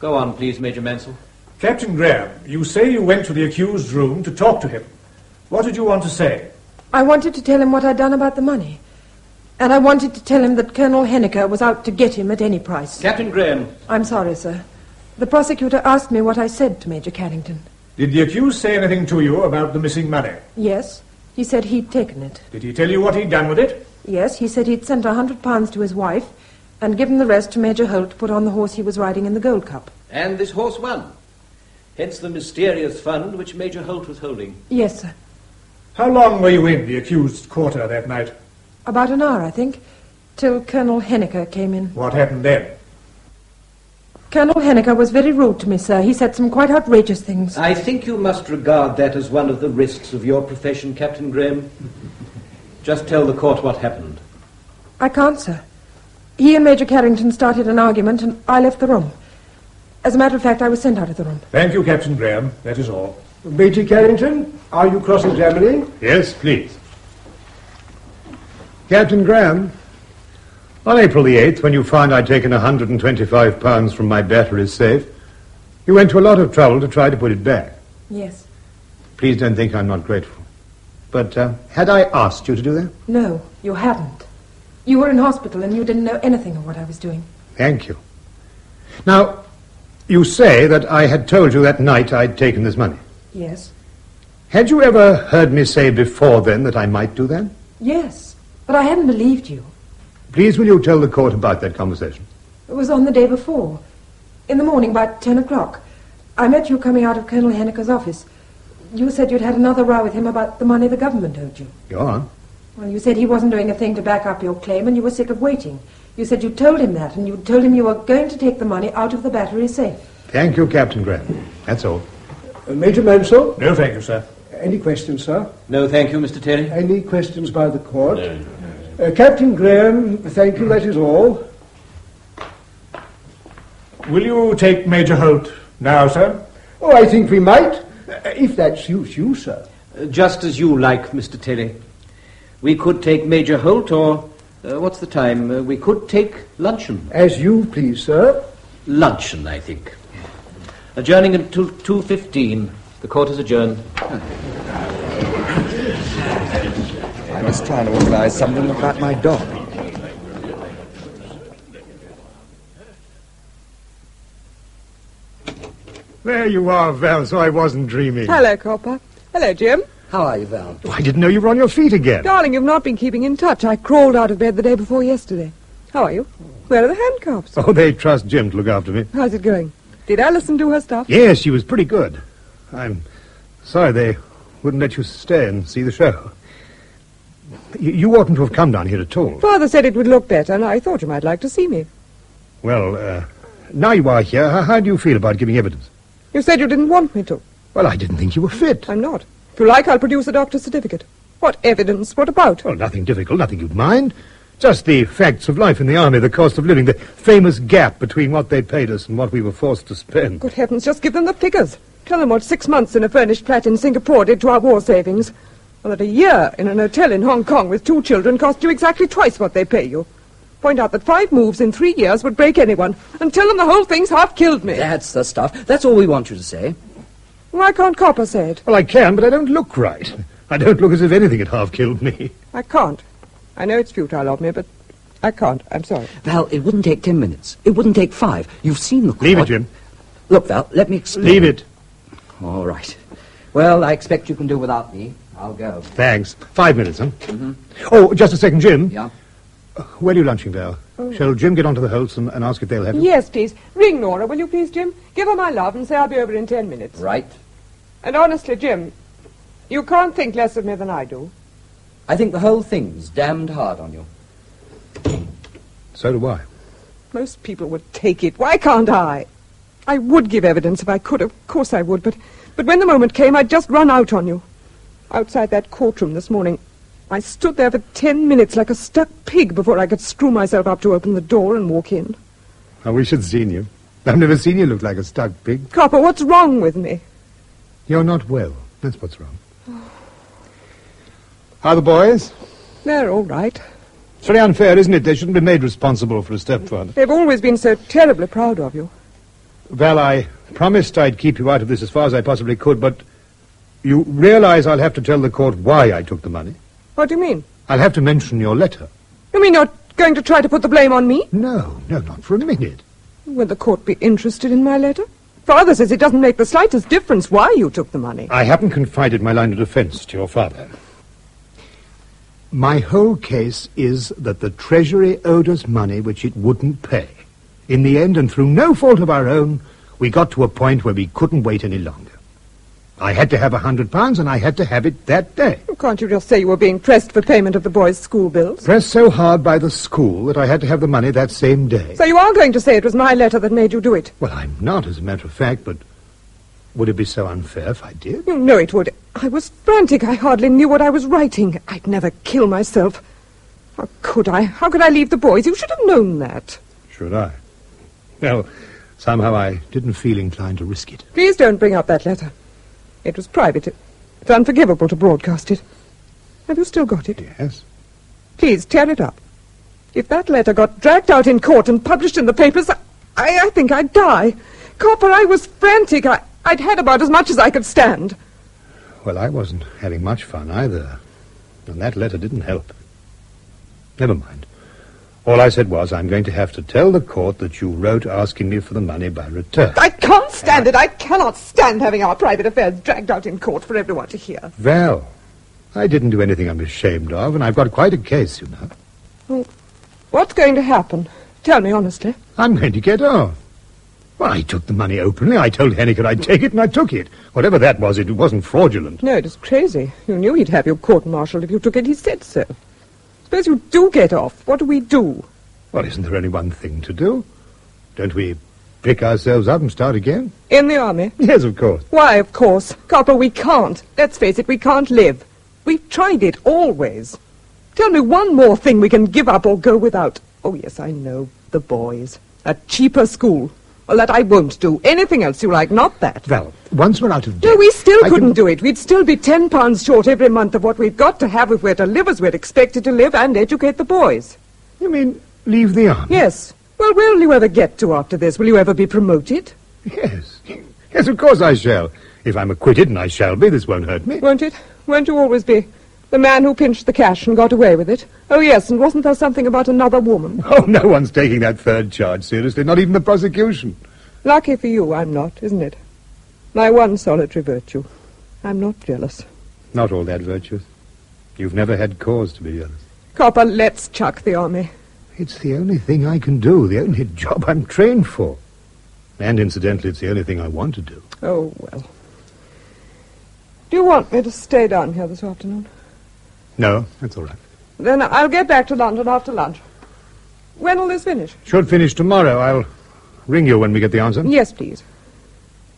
Speaker 10: Go on, please, Major Mansell.
Speaker 7: Captain Graham, you say you went to the accused's room to talk to him. What did you want to say?
Speaker 15: I wanted to tell him what I'd done about the money. And I wanted to tell him that Colonel Henniker was out to get him at any price.
Speaker 10: Captain Graham.
Speaker 15: I'm sorry, sir. The prosecutor asked me what I said to Major Carrington.
Speaker 7: Did the accused say anything to you about the missing money?
Speaker 15: Yes, he said he'd taken it.
Speaker 7: Did he tell you what he'd done with it?
Speaker 15: Yes, he said he'd sent a hundred pounds to his wife and given the rest to Major Holt to put on the horse he was riding in the Gold Cup.
Speaker 10: And this horse won. Hence the mysterious fund which Major Holt was holding.
Speaker 15: Yes, sir.
Speaker 7: How long were you in the accused's quarter that night?
Speaker 15: About an hour, I think, till Colonel Henniker came in.
Speaker 7: What happened then?
Speaker 15: Colonel Henniker was very rude to me, sir. He said some quite outrageous things.
Speaker 10: I think you must regard that as one of the risks of your profession, Captain Graham. Just tell the court what happened.
Speaker 15: I can't, sir. He and Major Carrington started an argument, and I left the room. As a matter of fact, I was sent out of the room.
Speaker 7: Thank you, Captain Graham. That is all.
Speaker 5: Major Carrington, are you cross-examining?
Speaker 6: Yes, please. Captain Graham, on April the 8th, when you found I'd taken 125 pounds from my battery safe, you went to a lot of trouble to try to put it back.
Speaker 15: Yes.
Speaker 6: Please don't think I'm not grateful. But uh, had I asked you to do that?
Speaker 15: No, you hadn't. You were in hospital and you didn't know anything of what I was doing.
Speaker 6: Thank you. Now, you say that I had told you that night I'd taken this money.
Speaker 15: Yes.
Speaker 6: Had you ever heard me say before then that I might do that?
Speaker 15: Yes. But I hadn't believed you.
Speaker 6: Please will you tell the court about that conversation?
Speaker 15: It was on the day before. In the morning, about ten o'clock. I met you coming out of Colonel Henniker's office. You said you'd had another row with him about the money the government owed you.
Speaker 6: Go on.
Speaker 15: Well, you said he wasn't doing a thing to back up your claim and you were sick of waiting. You said you told him that and you told him you were going to take the money out of the battery safe.
Speaker 6: Thank you, Captain Graham. That's all.
Speaker 5: Uh, Major Mansell?
Speaker 7: No, thank you, sir.
Speaker 5: Any questions, sir?
Speaker 10: No, thank you, Mr. Terry.
Speaker 5: Any questions by the court? Uh, Captain Graham, thank you, that is all.
Speaker 7: Will you take Major Holt now, sir?
Speaker 5: Oh, I think we might, uh, if that suits you, sir.
Speaker 10: Uh, just as you like, Mr. Terry. We could take Major Holt, or uh, what's the time? Uh, we could take luncheon.
Speaker 5: As you please, sir.
Speaker 10: Luncheon, I think. Adjourning until 2.15. The court is adjourned.
Speaker 14: I must try and organize something about my dog.
Speaker 6: There you are, Val, so I wasn't dreaming.
Speaker 16: Hello, Copper. Hello, Jim.
Speaker 14: How are you, Val?
Speaker 6: Oh, I didn't know you were on your feet again.
Speaker 16: Darling, you've not been keeping in touch. I crawled out of bed the day before yesterday. How are you? Where are the handcuffs?
Speaker 6: Oh, they trust Jim to look after me.
Speaker 16: How's it going? Did Alison do her stuff?
Speaker 6: Yes, she was pretty good. I'm sorry they wouldn't let you stay and see the show. You, oughtn't to have come down here at all.
Speaker 16: Father said it would look better, and I thought you might like to see me.
Speaker 6: Well, uh, now you are here, how, how do you feel about giving evidence?
Speaker 16: You said you didn't want me to.
Speaker 6: Well, I didn't think you were fit.
Speaker 16: I'm not. If you like, I'll produce a doctor's certificate. What evidence? What about?
Speaker 6: Well, nothing difficult, nothing you'd mind. Just the facts of life in the army, the cost of living, the famous gap between what they paid us and what we were forced to spend.
Speaker 16: Good heavens, just give them the figures. Tell them what six months in a furnished flat in Singapore did to our war savings. Or that a year in an hotel in Hong Kong with two children cost you exactly twice what they pay you. Point out that five moves in three years would break anyone. And tell them the whole thing's half killed me.
Speaker 14: That's the stuff. That's all we want you to say.
Speaker 16: Why can't Copper say it?
Speaker 6: Well, I can, but I don't look right. I don't look as if anything had half killed me.
Speaker 16: I can't. I know it's futile of me, but I can't. I'm sorry.
Speaker 14: Val, it wouldn't take ten minutes. It wouldn't take five. You've seen the court.
Speaker 6: Leave it, Jim.
Speaker 14: Look, Val, let me explain.
Speaker 6: Leave it.
Speaker 14: All right. Well, I expect you can do without me. I'll go.
Speaker 6: Thanks. Five minutes, huh?
Speaker 14: Mm-hmm.
Speaker 6: Oh, just a second, Jim.
Speaker 14: Yeah?
Speaker 6: Where are you lunching, Val?
Speaker 16: Oh.
Speaker 6: Shall Jim get onto the Holts and, and ask if they'll have you?
Speaker 16: Yes, please. Ring Nora, will you please, Jim? Give her my love and say I'll be over in ten minutes.
Speaker 14: Right.
Speaker 16: And honestly, Jim, you can't think less of me than I do.
Speaker 14: I think the whole thing's damned hard on you.
Speaker 6: So do I.
Speaker 16: Most people would take it. Why can't I? I would give evidence if I could. Of course I would. But, but when the moment came, I'd just run out on you. Outside that courtroom this morning, I stood there for ten minutes like a stuck pig before I could screw myself up to open the door and walk in.
Speaker 6: I wish I'd seen you. I've never seen you look like a stuck pig.
Speaker 16: Copper, what's wrong with me?
Speaker 6: You're not well. That's what's wrong. How are the boys?
Speaker 16: They're all right.
Speaker 6: It's very unfair, isn't it? They shouldn't be made responsible for a stepfather.
Speaker 16: They've always been so terribly proud of you.
Speaker 6: Val, I promised I'd keep you out of this as far as I possibly could, but you realize I'll have to tell the court why I took the money.
Speaker 16: What do you mean?
Speaker 6: I'll have to mention your letter.
Speaker 16: You mean you're going to try to put the blame on me?
Speaker 6: No, no, not for a minute.
Speaker 16: Will the court be interested in my letter? Father says it doesn't make the slightest difference why you took the money.
Speaker 6: I haven't confided my line of defense to your father. My whole case is that the Treasury owed us money which it wouldn't pay. In the end, and through no fault of our own, we got to a point where we couldn't wait any longer. I had to have a hundred pounds, and I had to have it that day.
Speaker 16: Can't you just say you were being pressed for payment of the boys' school bills?
Speaker 6: Pressed so hard by the school that I had to have the money that same day.
Speaker 16: So you are going to say it was my letter that made you do it?
Speaker 6: Well, I'm not, as a matter of fact, but would it be so unfair if I did?
Speaker 16: Mm, you know it would. I was frantic. I hardly knew what I was writing. I'd never kill myself. How could I? How could I leave the boys? You should have known that.
Speaker 6: Should I? Well, somehow I didn't feel inclined to risk it.
Speaker 16: Please don't bring up that letter. It was private. It's unforgivable to broadcast it. Have you still got it?
Speaker 6: Yes.
Speaker 16: Please, tear it up. If that letter got dragged out in court and published in the papers, I, I think I'd die. Copper, I was frantic. I, I'd had about as much as I could stand.
Speaker 6: Well, I wasn't having much fun either. And that letter didn't help. Never mind. All I said was, I'm going to have to tell the court that you wrote asking me for the money by return.
Speaker 16: I can't stand it. I cannot stand having our private affairs dragged out in court for everyone to hear.
Speaker 6: Well, I didn't do anything I'm ashamed of, and I've got quite a case, you know.
Speaker 16: Well, what's going to happen? Tell me honestly.
Speaker 6: I'm going to get off. Well, I took the money openly. I told Henniker I'd take it, and I took it. Whatever that was, it wasn't fraudulent.
Speaker 16: No, it is crazy. You knew he'd have you court-martialed if you took it. He said so. Suppose you do get off. What do we do?
Speaker 6: Well, isn't there only one thing to do? Don't we pick ourselves up and start again?
Speaker 16: In the army?
Speaker 6: Yes, of course.
Speaker 16: Why, of course. Copper, we can't. Let's face it, we can't live. We've tried it always. Tell me one more thing we can give up or go without. Oh, yes, I know. The boys. A cheaper school. Well, that I won't do. Anything else you like, not that.
Speaker 6: Well, once we're out of debt...
Speaker 16: No, we still
Speaker 6: I
Speaker 16: couldn't
Speaker 6: can-
Speaker 16: do it. We'd still be ten pounds short every month of what we've got to have if we're to live as we're expected to live and educate the boys.
Speaker 6: You mean leave the army?
Speaker 16: Yes. Well, where'll you ever get to after this? Will you ever be promoted?
Speaker 6: Yes. Yes, of course I shall. If I'm acquitted, and I shall be, this won't hurt me.
Speaker 16: Won't it? Won't you always be the man who pinched the cash and got away with it? Oh, yes, and wasn't there something about another woman?
Speaker 6: Oh, no one's taking that third charge seriously, not even the prosecution.
Speaker 16: Lucky for you, I'm not, isn't it? My one solitary virtue. I'm not jealous.
Speaker 6: Not all that virtuous. You've never had cause to be jealous.
Speaker 16: Copper, let's chuck the army.
Speaker 6: It's the only thing I can do, the only job I'm trained for. And incidentally, it's the only thing I want to do.
Speaker 16: Oh, well. Do you want me to stay down here this afternoon?
Speaker 6: No, that's all right.
Speaker 16: Then I'll get back to London after lunch. When will this finish?
Speaker 6: Should finish tomorrow. I'll ring you when we get the answer.
Speaker 16: Yes, please.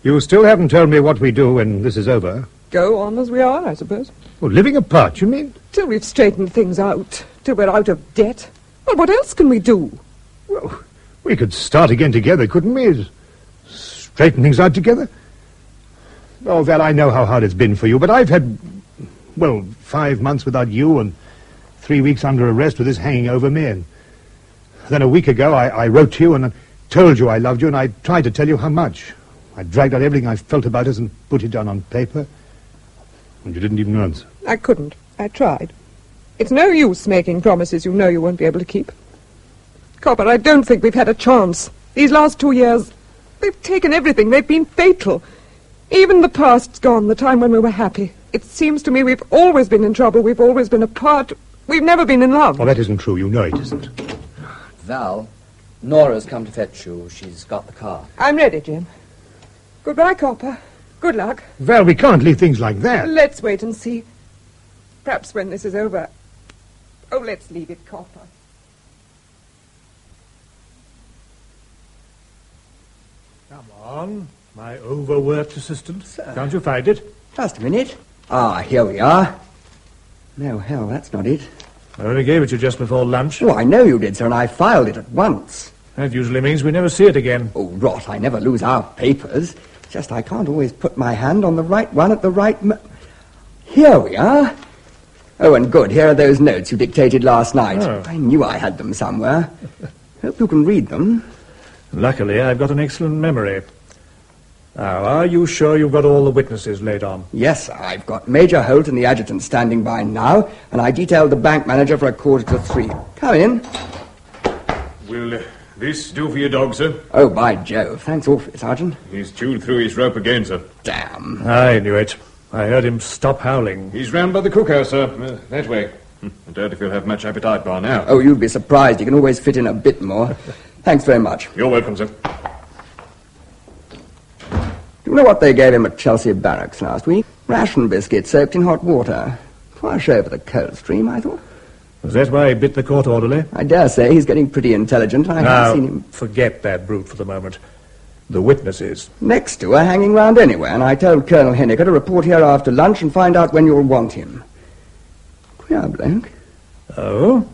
Speaker 6: You still haven't told me what we do when this is over.
Speaker 16: Go on as we are, I suppose.
Speaker 6: Well, living apart, you mean?
Speaker 16: Till we've straightened things out. Till we're out of debt. Well, what else can we do?
Speaker 6: Well, we could start again together, couldn't we? Straighten things out together? Oh, Val, I know how hard it's been for you, but I've had, well, five months without you and three weeks under arrest with this hanging over me. And then a week ago, I, I wrote to you and told you I loved you, and I tried to tell you how much. I dragged out everything I felt about us and put it down on paper. And you didn't even answer.
Speaker 16: I couldn't. I tried. It's no use making promises you know you won't be able to keep. Copper, I don't think we've had a chance. These last two years, they've taken everything. They've been fatal. Even the past's gone, the time when we were happy. It seems to me we've always been in trouble. We've always been apart. We've never been in love.
Speaker 6: Oh, that isn't true. You know it isn't.
Speaker 14: Val, Nora's come to fetch you. She's got the car.
Speaker 16: I'm ready, Jim. Goodbye, Copper. Good luck.
Speaker 6: Val, we can't leave things like that.
Speaker 16: Let's wait and see. Perhaps when this is over. Oh, let's leave it, Copper.
Speaker 7: Come on, my overworked assistant. Sir. Can't you find it?
Speaker 11: Just a minute. Ah, here we are. No, hell, that's not it.
Speaker 7: I only gave it you just before lunch.
Speaker 11: Oh, I know you did, sir, and I filed it at once.
Speaker 7: That usually means we never see it again.
Speaker 11: Oh, rot, I never lose our papers. Just I can't always put my hand on the right one at the right mo- Here we are. Oh, and good, here are those notes you dictated last night.
Speaker 7: Oh.
Speaker 11: I knew I had them somewhere. Hope you can read them.
Speaker 7: Luckily, I've got an excellent memory. Now, are you sure you've got all the witnesses laid on?
Speaker 11: Yes, I've got Major Holt and the adjutant standing by now, and I detailed the bank manager for a quarter to three. Come in.
Speaker 3: Will this do for your dog, sir?
Speaker 11: Oh, by Jove. Thanks awfully, Sergeant.
Speaker 3: He's chewed through his rope again, sir.
Speaker 11: Damn.
Speaker 7: I knew it. I heard him stop howling.
Speaker 3: He's round by the cookhouse, sir. Uh, that way. Hmm, I doubt if he'll have much appetite by now.
Speaker 11: Oh, you'd be surprised. You can always fit in a bit more. Thanks very much.
Speaker 3: You're welcome, sir.
Speaker 11: Do you know what they gave him at Chelsea Barracks last week? Ration biscuits soaked in hot water. Quite a show for the Coldstream, I thought.
Speaker 7: Was that why he bit the court orderly?
Speaker 11: I dare say he's getting pretty intelligent. I
Speaker 7: now,
Speaker 11: haven't seen him
Speaker 7: forget that brute for the moment. The witnesses.
Speaker 11: next to her, hanging round anywhere, and I told Colonel Henniker to report here after lunch and find out when you'll want him. Queer bloke.
Speaker 7: Oh?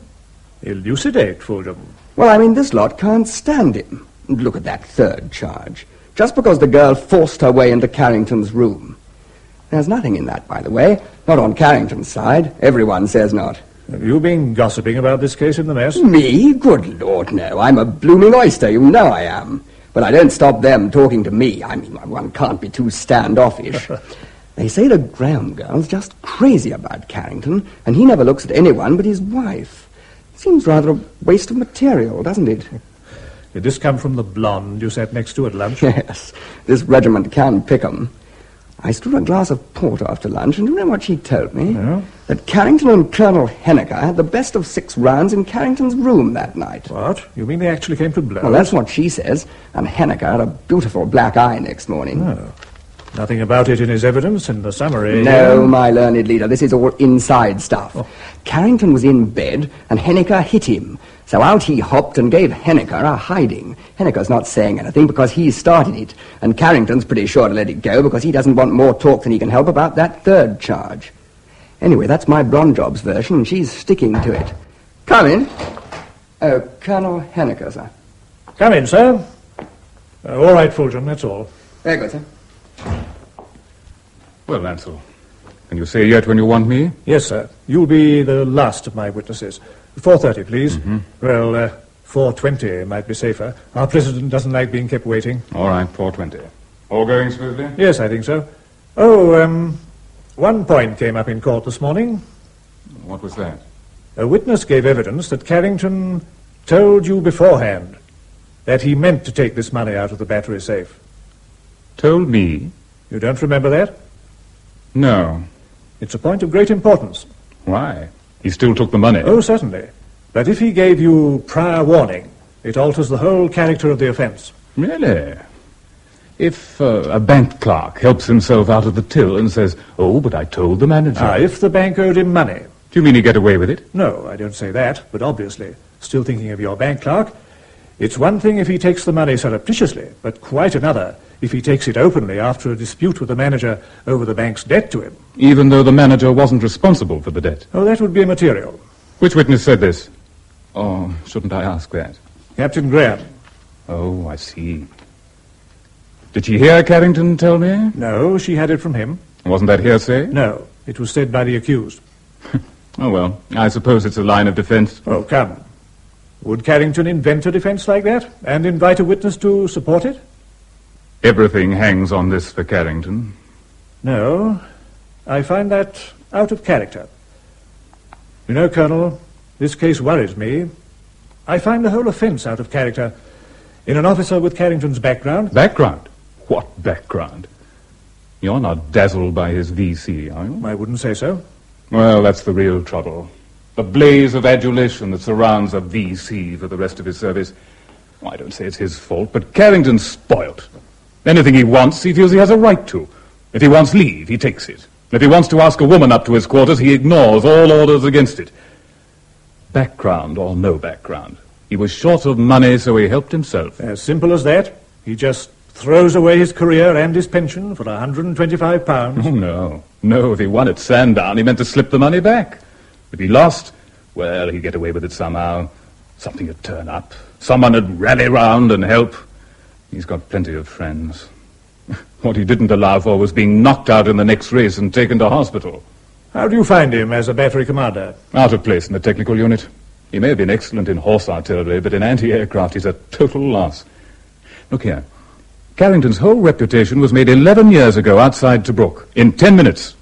Speaker 7: Elucidate, Fulgham.
Speaker 11: Well, I mean, this lot can't stand him. Look at that third charge. Just because the girl forced her way into Carrington's room. There's nothing in that, by the way. Not on Carrington's side. Everyone says not.
Speaker 7: Have you been gossiping about this case in the mess?
Speaker 11: Me? Good Lord, no. I'm a blooming oyster. You know I am. But I don't stop them talking to me. I mean, one can't be too standoffish. they say the Graham girl's just crazy about Carrington, and he never looks at anyone but his wife. Seems rather a waste of material, doesn't it?
Speaker 7: Did this come from the blonde you sat next to at lunch?
Speaker 11: Yes, this regiment can pick 'em. I stood a glass of port after lunch, and you know what she told me? No. That Carrington and Colonel Henniker had the best of six rounds in Carrington's room that night.
Speaker 7: What? You mean they actually came to blows?
Speaker 11: Well, that's what she says, and Henniker had a beautiful black eye next morning.
Speaker 7: Oh. Nothing about it in his evidence in the summary.
Speaker 11: No, my learned leader, this is all inside stuff. Carrington was in bed, and Henniker hit him. So out he hopped and gave Henniker a hiding. Henniker's not saying anything because he started it, and Carrington's pretty sure to let it go because he doesn't want more talk than he can help about that third charge. Anyway, that's my Bronjob's version, and she's sticking to it. Come in. Oh, Colonel Henniker, sir.
Speaker 7: Come in, sir. Uh, all right, Fulgham, that's all.
Speaker 11: Very good, sir.
Speaker 17: Well, Mansell, can you say yet when you want me?
Speaker 7: Yes, sir. You'll be the last of my witnesses. 4.30, please.
Speaker 17: Mm-hmm.
Speaker 7: Well, uh, 4.20 might be safer. Our president doesn't like being kept waiting.
Speaker 17: All right, 4.20. All going smoothly?
Speaker 7: Yes, I think so. Oh, um, one point came up in court this morning.
Speaker 17: What was that?
Speaker 7: A witness gave evidence that Carrington told you beforehand that he meant to take this money out of the battery safe.
Speaker 17: Told me?
Speaker 7: You don't remember that?
Speaker 17: No.
Speaker 7: It's a point of great importance.
Speaker 17: Why? He still took the money.
Speaker 7: Oh, certainly. But if he gave you prior warning, it alters the whole character of the offence.
Speaker 17: Really? If uh, a bank clerk helps himself out of the till and says, Oh, but I told the manager.
Speaker 7: Ah, if the bank owed him money.
Speaker 17: Do you mean he'd get away with it?
Speaker 7: No, I don't say that, but obviously, still thinking of your bank clerk, it's one thing if he takes the money surreptitiously, but quite another if he takes it openly after a dispute with the manager over the bank's debt to him.
Speaker 17: Even though the manager wasn't responsible for the debt.
Speaker 7: Oh, that would be immaterial.
Speaker 17: Which witness said this? Oh, shouldn't I ask that?
Speaker 7: Captain Graham.
Speaker 17: Oh, I see. Did she hear Carrington tell me?
Speaker 7: No, she had it from him.
Speaker 17: Wasn't that hearsay?
Speaker 7: No, it was said by the accused.
Speaker 17: Oh, well, I suppose it's a line of defense.
Speaker 7: Oh, come. Would Carrington invent a defense like that and invite a witness to support it?
Speaker 17: Everything hangs on this for Carrington.
Speaker 7: No, I find that out of character. You know, Colonel, this case worries me. I find the whole offence out of character. In an officer with Carrington's background.
Speaker 17: Background? What background? You're not dazzled by his VC, are you?
Speaker 7: I wouldn't say so.
Speaker 17: Well, that's the real trouble. The blaze of adulation that surrounds a VC for the rest of his service. Well, I don't say it's his fault, but Carrington's spoilt. Anything he wants, he feels he has a right to. If he wants leave, he takes it. If he wants to ask a woman up to his quarters, he ignores all orders against it. Background or no background. He was short of money, so he helped himself.
Speaker 7: As simple as that. He just throws away his career and his pension for 125 pounds.
Speaker 17: Oh, no. No, if he won at Sandown, he meant to slip the money back. If he lost, well, he'd get away with it somehow. Something would turn up. Someone would rally round and help. He's got plenty of friends. What he didn't allow for was being knocked out in the next race and taken to hospital.
Speaker 7: How do you find him as a battery commander?
Speaker 17: Out of place in the technical unit. He may have been excellent in horse artillery, but in anti-aircraft he's a total loss. Look here. Carrington's whole reputation was made 11 years ago outside Tobruk, in 10 minutes.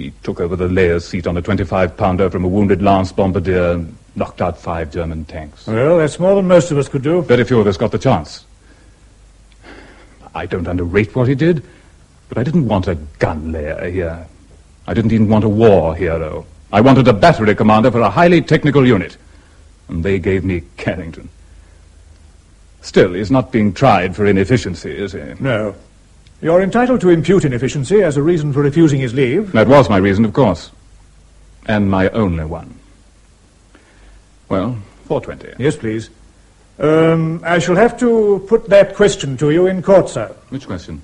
Speaker 17: He took over the layer's seat on a 25-pounder from a wounded Lance bombardier and knocked out five German tanks.
Speaker 7: Well, that's more than most of us could do.
Speaker 17: Very few of us got the chance. I don't underrate what he did, but I didn't want a gun layer here. I didn't even want a war hero. I wanted a battery commander for a highly technical unit. And they gave me Carrington. Still, he's not being tried for inefficiency, is he?
Speaker 7: No. You're entitled to impute inefficiency as a reason for refusing his leave.
Speaker 17: That was my reason, of course. And my only one. Well, 420.
Speaker 7: Yes, please. Um, I shall have to put that question to you in court, sir.
Speaker 17: Which question?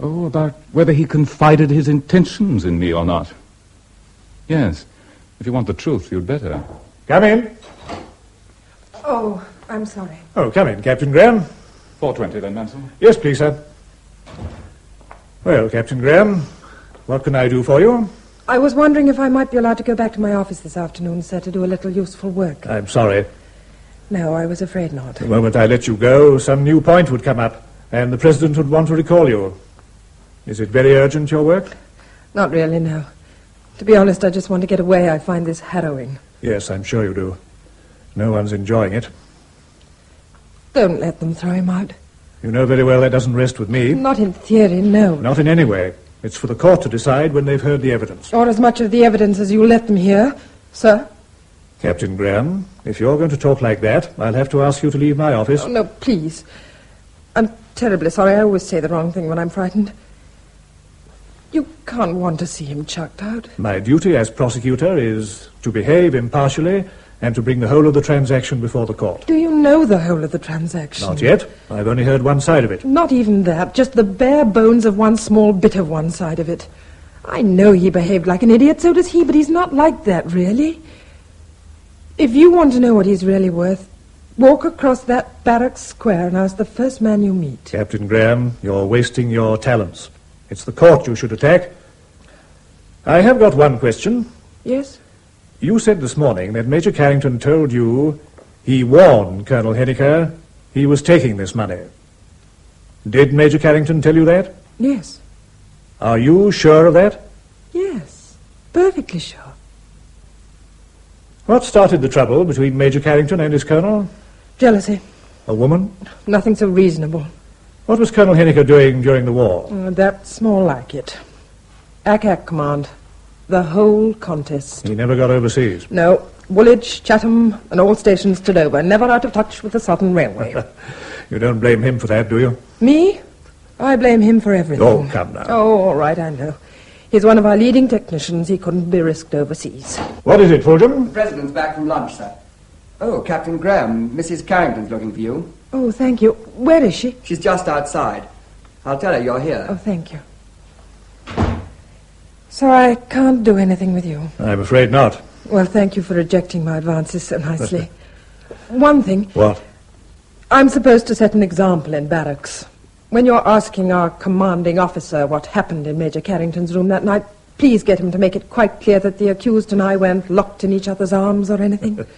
Speaker 17: Oh, about whether he confided his intentions in me or not. Yes. If you want the truth, you'd better.
Speaker 7: Come in.
Speaker 15: Oh, I'm sorry.
Speaker 7: Oh, come in, Captain Graham.
Speaker 17: 420 then, Mansell.
Speaker 7: Yes, please, sir. Well, Captain Graham, what can I do for you?
Speaker 15: I was wondering if I might be allowed to go back to my office this afternoon, sir, to do a little useful work.
Speaker 7: I'm sorry.
Speaker 15: No, I was afraid not.
Speaker 7: The moment I let you go, some new point would come up, and the President would want to recall you. Is it very urgent, your work?
Speaker 15: Not really, no. To be honest, I just want to get away. I find this harrowing.
Speaker 7: Yes, I'm sure you do. No one's enjoying it.
Speaker 15: Don't let them throw him out.
Speaker 7: You know very well that doesn't rest with me.
Speaker 15: Not in theory, no.
Speaker 7: Not in any way. It's for the court to decide when they've heard the evidence.
Speaker 15: Or as much of the evidence as you let them hear, sir.
Speaker 7: Captain Graham, if you're going to talk like that, I'll have to ask you to leave my office.
Speaker 15: Oh, no, please. I'm terribly sorry. I always say the wrong thing when I'm frightened. You can't want to see him chucked out.
Speaker 7: My duty as prosecutor is to behave impartially and to bring the whole of the transaction before the court.
Speaker 15: Do you know the whole of the transaction?
Speaker 7: Not yet. I've only heard one side of it.
Speaker 15: Not even that. Just the bare bones of one small bit of one side of it. I know he behaved like an idiot, so does he, but he's not like that, really. If you want to know what he's really worth, walk across that barracks square and ask the first man you meet.
Speaker 7: Captain Graham, you're wasting your talents. It's the court you should attack. I have got one question.
Speaker 15: Yes?
Speaker 7: You said this morning that Major Carrington told you he warned Colonel Henniker he was taking this money. Did Major Carrington tell you that?
Speaker 15: Yes.
Speaker 7: Are you sure of that?
Speaker 15: Yes. Perfectly sure.
Speaker 7: What started the trouble between Major Carrington and his colonel?
Speaker 15: Jealousy.
Speaker 7: A woman?
Speaker 15: Nothing so reasonable.
Speaker 7: What was Colonel Henniker doing during the war?
Speaker 15: Uh, that's more like it. Ack-Ack Command. The whole contest.
Speaker 7: He never got overseas.
Speaker 15: No. Woolwich, Chatham, and all stations to Dover, never out of touch with the Southern Railway.
Speaker 7: You don't blame him for that, do you?
Speaker 15: Me? I blame him for everything.
Speaker 7: Oh, come now.
Speaker 15: Oh, all right, I know. He's one of our leading technicians. He couldn't be risked overseas.
Speaker 7: What is it, Fulton?
Speaker 11: The President's back from lunch, sir. Oh, Captain Graham, Mrs. Carrington's looking for you.
Speaker 15: Oh, thank you. Where is she?
Speaker 11: She's just outside. I'll tell her you're here.
Speaker 15: Oh, thank you. So I can't do anything with you.
Speaker 7: I'm afraid not.
Speaker 15: Well, thank you for rejecting my advances so nicely. One thing.
Speaker 7: What?
Speaker 15: I'm supposed to set an example in barracks. When you're asking our commanding officer what happened in Major Carrington's room that night, please get him to make it quite clear that the accused and I weren't locked in each other's arms or anything.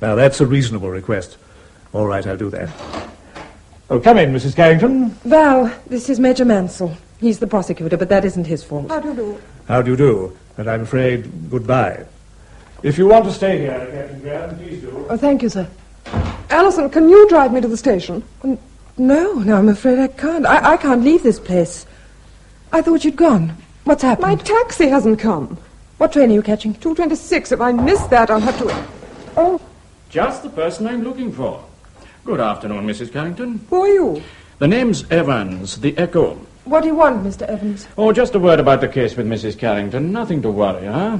Speaker 7: Now, that's a reasonable request. All right, I'll do that. Oh, come in, Mrs. Carrington.
Speaker 15: Val, this is Major Mansell. He's the prosecutor, but that isn't his fault.
Speaker 16: How do you do?
Speaker 7: How do you do? And I'm afraid goodbye. If you want to stay here, Captain Graham, please do.
Speaker 15: Oh, thank you, sir.
Speaker 16: Alison, can you drive me to the station?
Speaker 15: No, no, I'm afraid I can't. I, I can't leave this place. I thought you'd gone. What's happened?
Speaker 16: My taxi hasn't come.
Speaker 15: What train are you catching?
Speaker 16: 226. If I miss that, I'll have to... Oh,
Speaker 2: Just the person I'm looking for. Good afternoon, Mrs. Carrington.
Speaker 16: who are you?
Speaker 2: The name's Evans, the Echo.
Speaker 15: What do you want, Mr. Evans?
Speaker 2: Oh, just a word about the case with Mrs. Carrington. Nothing to worry, huh?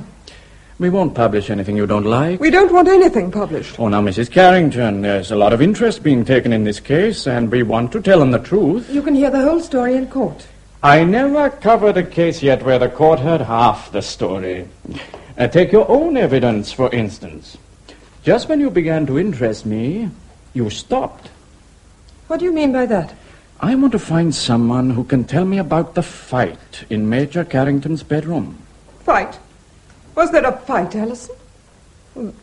Speaker 2: We won't publish anything you don't like.
Speaker 16: We don't want anything published.
Speaker 2: Oh, now, Mrs. Carrington, there's a lot of interest being taken in this case, and we want to tell them the truth.
Speaker 15: You can hear the whole story in court.
Speaker 2: I never covered a case yet where the court heard half the story. Uh, take your own evidence, for instance. Just when you began to interest me, you stopped.
Speaker 15: What do you mean by that?
Speaker 2: I want to find someone who can tell me about the fight in Major Carrington's bedroom.
Speaker 16: Fight? Was there a fight, Alison?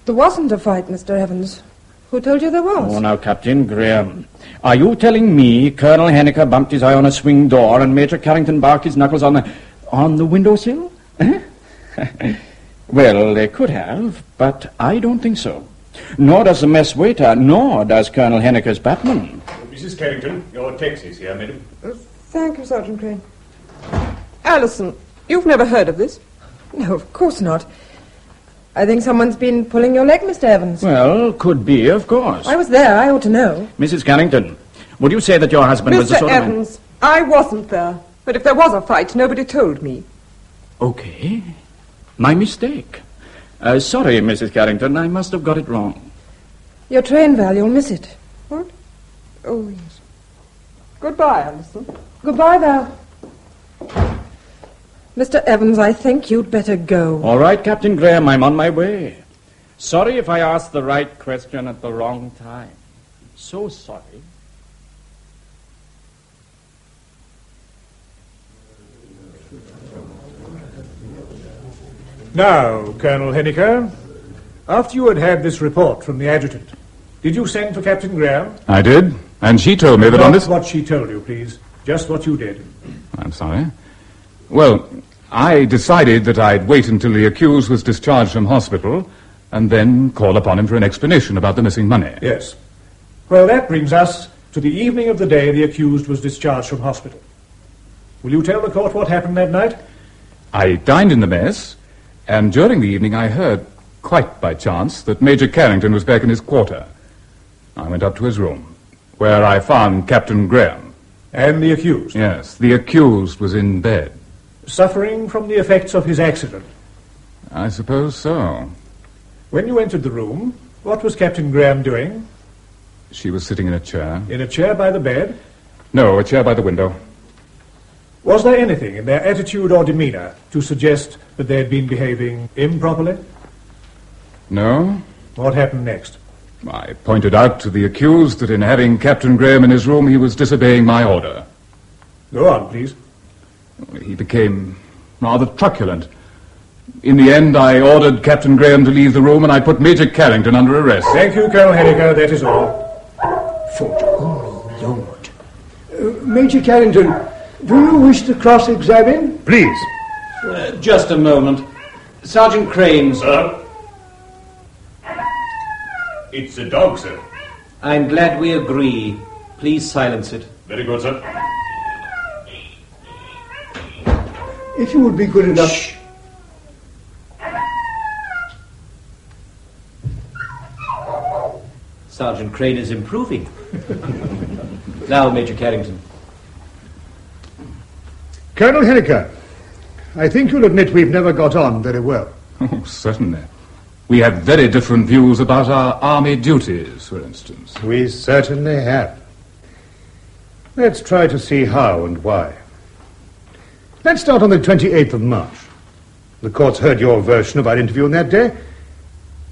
Speaker 15: There wasn't a fight, Mr. Evans. Who told you there was?
Speaker 2: Oh, now, Captain Graham, are you telling me Colonel Henniker bumped his eye on a swing door and Major Carrington barked his knuckles on the on the windowsill? Eh? well, they could have, but I don't think so. Nor does the mess waiter, nor does Colonel Henniker's batman.
Speaker 3: Mrs. Carrington, your taxi's here, madam.
Speaker 16: Thank you, Sergeant Crane. Alison, you've never heard of this?
Speaker 15: No, of course not. I think someone's been pulling your leg, Mr. Evans.
Speaker 2: Well, could be, of course.
Speaker 15: I was there. I ought to know.
Speaker 2: Mrs. Carrington, would you say that your husband was the
Speaker 16: Mr.
Speaker 2: sort of man-
Speaker 16: Evans, I wasn't there. But if there was a fight, nobody told me.
Speaker 2: Okay. My mistake. Uh, sorry, Mrs. Carrington, I must have got it wrong.
Speaker 15: Your train, Val. You'll miss it.
Speaker 16: What? Oh, yes. Goodbye, Alison.
Speaker 15: Goodbye, Val. Mr. Evans, I think you'd better go.
Speaker 2: All right, Captain Graham, I'm on my way. Sorry if I asked the right question at the wrong time. So sorry.
Speaker 7: Now, Colonel Henniker, after you had had this report from the adjutant, did you send for Captain Graham?
Speaker 17: I did, and she told me that
Speaker 7: Not
Speaker 17: on this...
Speaker 7: what she told you, please. Just what you did.
Speaker 17: I'm sorry. Well, I decided that I'd wait until the accused was discharged from hospital and then call upon him for an explanation about the missing money.
Speaker 7: Yes. Well, that brings us to the evening of the day the accused was discharged from hospital. Will you tell the court what happened that night?
Speaker 17: I dined in the mess, and during the evening I heard, quite by chance, that Major Carrington was back in his quarter. I went up to his room, where I found Captain Graham.
Speaker 7: And the accused?
Speaker 17: Yes, the accused was in bed.
Speaker 7: Suffering from the effects of his accident.
Speaker 17: I suppose so.
Speaker 7: When you entered the room, what was Captain Graham doing?
Speaker 17: She was sitting in a chair.
Speaker 7: In a chair by the bed?
Speaker 17: No, a chair by the window.
Speaker 7: Was there anything in their attitude or demeanor to suggest that they had been behaving improperly?
Speaker 17: No?
Speaker 7: What happened next?
Speaker 17: I pointed out to the accused that in having Captain Graham in his room, he was disobeying my order.
Speaker 7: Go on, please.
Speaker 17: He became rather truculent. In the end, I ordered Captain Graham to leave the room, and I put Major Carrington under arrest.
Speaker 7: Thank you, Colonel Henniker. That is all.
Speaker 5: Lord. Uh, Major Carrington, do you wish to cross-examine?
Speaker 17: Please.
Speaker 10: Uh, just a moment. Sergeant Crane.
Speaker 3: Sir? It's a dog, sir.
Speaker 10: I'm glad we agree. Please silence it.
Speaker 3: Very good, sir.
Speaker 5: If you would be good enough.
Speaker 10: Sergeant Crane is improving. now, Major Carrington.
Speaker 6: Colonel Henniker, I think you'll admit we've never got on very well.
Speaker 17: Oh, certainly. We have very different views about our army duties, for instance.
Speaker 6: We certainly have. Let's try to see how and why. Let's start on the 28th of March. The court's heard your version of our interview on that day.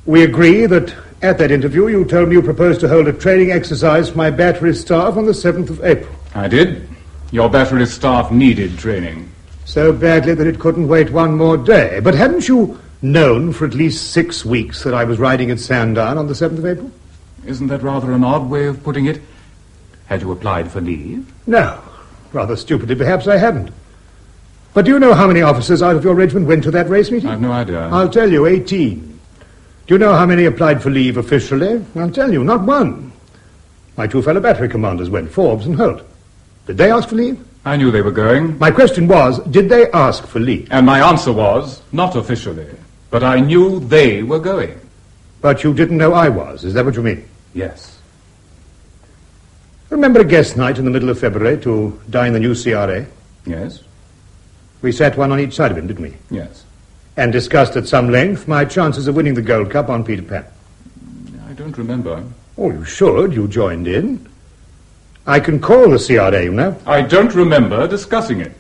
Speaker 6: We agree that at that interview you told me you proposed to hold a training exercise for my battery staff on the 7th of April.
Speaker 17: I did. Your battery staff needed training.
Speaker 6: So badly that it couldn't wait one more day. But hadn't you known for at least six weeks that I was riding at Sandown on the 7th of April?
Speaker 17: Isn't that rather an odd way of putting it? Had you applied for leave?
Speaker 6: No. Rather stupidly, perhaps I hadn't. But do you know how many officers out of your regiment went to that race meeting?
Speaker 17: I've no idea.
Speaker 6: I'll tell you, 18. Do you know how many applied for leave officially? I'll tell you, not one. My two fellow battery commanders went, Forbes and Holt. Did they ask for leave?
Speaker 17: I knew they were going.
Speaker 6: My question was, did they ask for leave?
Speaker 17: And my answer was, not officially. But I knew they were going.
Speaker 6: But you didn't know I was, is that what you mean?
Speaker 17: Yes.
Speaker 6: Remember a guest night in the middle of February to dine the new CRA?
Speaker 17: Yes.
Speaker 6: We sat one on each side of him, didn't we?
Speaker 17: Yes.
Speaker 6: And discussed at some length my chances of winning the Gold Cup on Peter Pan.
Speaker 17: I don't remember.
Speaker 6: Oh, you should. You joined in. I can call the CRA, you know.
Speaker 17: I don't remember discussing it.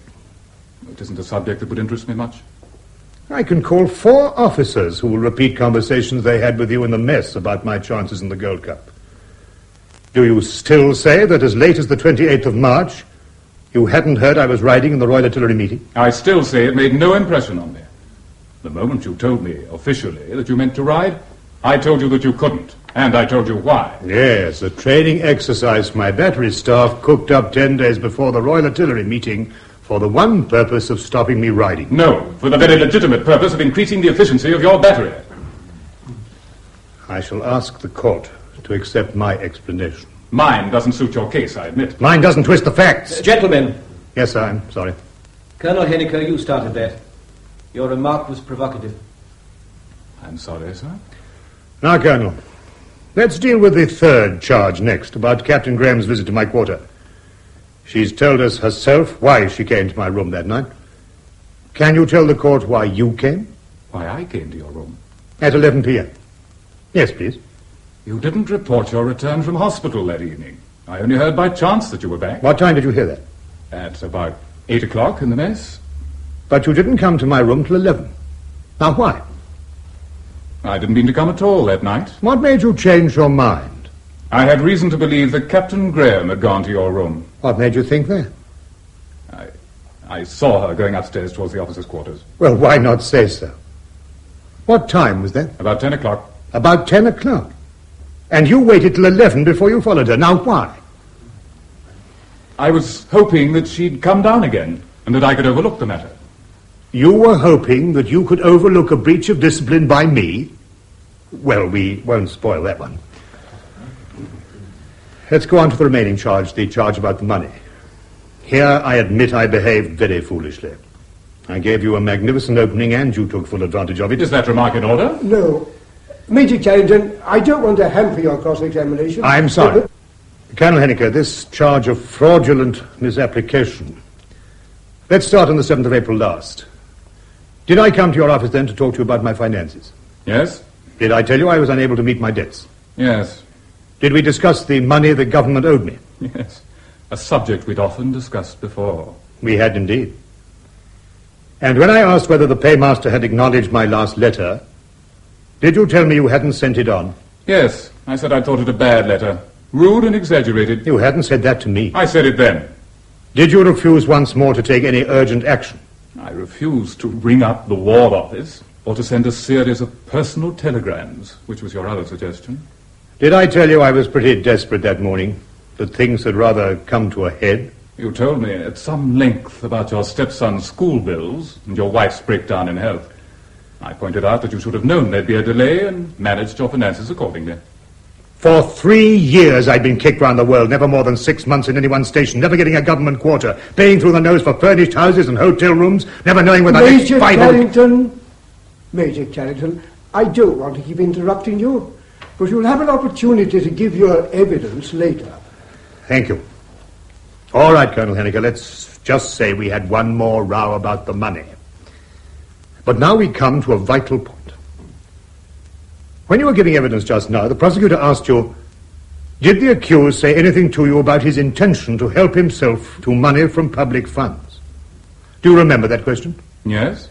Speaker 17: It isn't a subject that would interest me much.
Speaker 6: I can call four officers who will repeat conversations they had with you in the mess about my chances in the Gold Cup. Do you still say that as late as the 28th of March, you hadn't heard I was riding in the Royal Artillery meeting?
Speaker 17: I still say it made no impression on me. The moment you told me officially that you meant to ride, I told you that you couldn't, and I told you why.
Speaker 6: Yes, a training exercise my battery staff cooked up ten days before the Royal Artillery meeting for the one purpose of stopping me riding.
Speaker 17: No, for the very legitimate purpose of increasing the efficiency of your battery.
Speaker 6: I shall ask the court to accept my explanation.
Speaker 17: Mine doesn't suit your case, I admit.
Speaker 6: Mine doesn't twist the facts.
Speaker 10: Uh, gentlemen.
Speaker 6: Yes, sir, I'm sorry.
Speaker 10: Colonel Henniker, you started that. Your remark was provocative.
Speaker 17: I'm sorry, sir.
Speaker 6: Now, Colonel, let's deal with the third charge next, about Captain Graham's visit to my quarter. She's told us herself why she came to my room that night. Can you tell the court why you came?
Speaker 17: Why I came to your room?
Speaker 6: At 11 p.m. Yes, please.
Speaker 17: You didn't report your return from hospital that evening. I only heard by chance that you were back.
Speaker 6: What time did you hear that?
Speaker 17: At about eight o'clock in the mess.
Speaker 6: But you didn't come to my room till 11. Now, why?
Speaker 17: I didn't mean to come at all that night.
Speaker 6: What made you change your mind?
Speaker 17: I had reason to believe that Captain Graham had gone to your room.
Speaker 6: What made you think that?
Speaker 17: I, I saw her going upstairs towards the officers' quarters.
Speaker 6: Well, why not say so? What time was that?
Speaker 17: About ten o'clock.
Speaker 6: About ten o'clock. And you waited till eleven before you followed her. Now, why?
Speaker 17: I was hoping that she'd come down again and that I could overlook the matter.
Speaker 6: You were hoping that you could overlook a breach of discipline by me? Well, we won't spoil that one. Let's go on to the remaining charge, the charge about the money. Here I admit I behaved very foolishly. I gave you a magnificent opening and you took full advantage of it.
Speaker 17: Is that remark in order?
Speaker 5: No. Major Carrington, I don't want to hamper your cross-examination.
Speaker 6: I'm sorry. Colonel Henniker, this charge of fraudulent misapplication. Let's start on the 7th of April last. Did I come to your office then to talk to you about my finances?
Speaker 17: Yes?
Speaker 6: Did I tell you I was unable to meet my debts?
Speaker 17: Yes.
Speaker 6: Did we discuss the money the government owed me?
Speaker 17: Yes. A subject we'd often discussed before.
Speaker 6: We had indeed. And when I asked whether the paymaster had acknowledged my last letter, did you tell me you hadn't sent it on?
Speaker 17: Yes. I said I thought it a bad letter. Rude and exaggerated.
Speaker 6: You hadn't said that to me.
Speaker 17: I said it then.
Speaker 6: Did you refuse once more to take any urgent action?
Speaker 17: I refused to ring up the War Office or to send a series of personal telegrams, which was your other suggestion.
Speaker 6: Did I tell you I was pretty desperate that morning? That things had rather come to a head?
Speaker 17: You told me at some length about your stepson's school bills and your wife's breakdown in health. I pointed out that you should have known there'd be a delay and managed your finances accordingly.
Speaker 6: For three years I'd been kicked round the world, never more than six months in any one station, never getting a government quarter, paying through the nose for furnished houses and hotel rooms, never knowing whether the next
Speaker 5: Major
Speaker 6: five...
Speaker 5: Carrington, Major Carrington, I don't want to keep interrupting you, But you'll have an opportunity to give your evidence later.
Speaker 6: Thank you. All right, Colonel Henniker, let's just say we had one more row about the money. But now we come to a vital point. When you were giving evidence just now, the prosecutor asked you, did the accused say anything to you about his intention to help himself to money from public funds? Do you remember that question?
Speaker 17: Yes,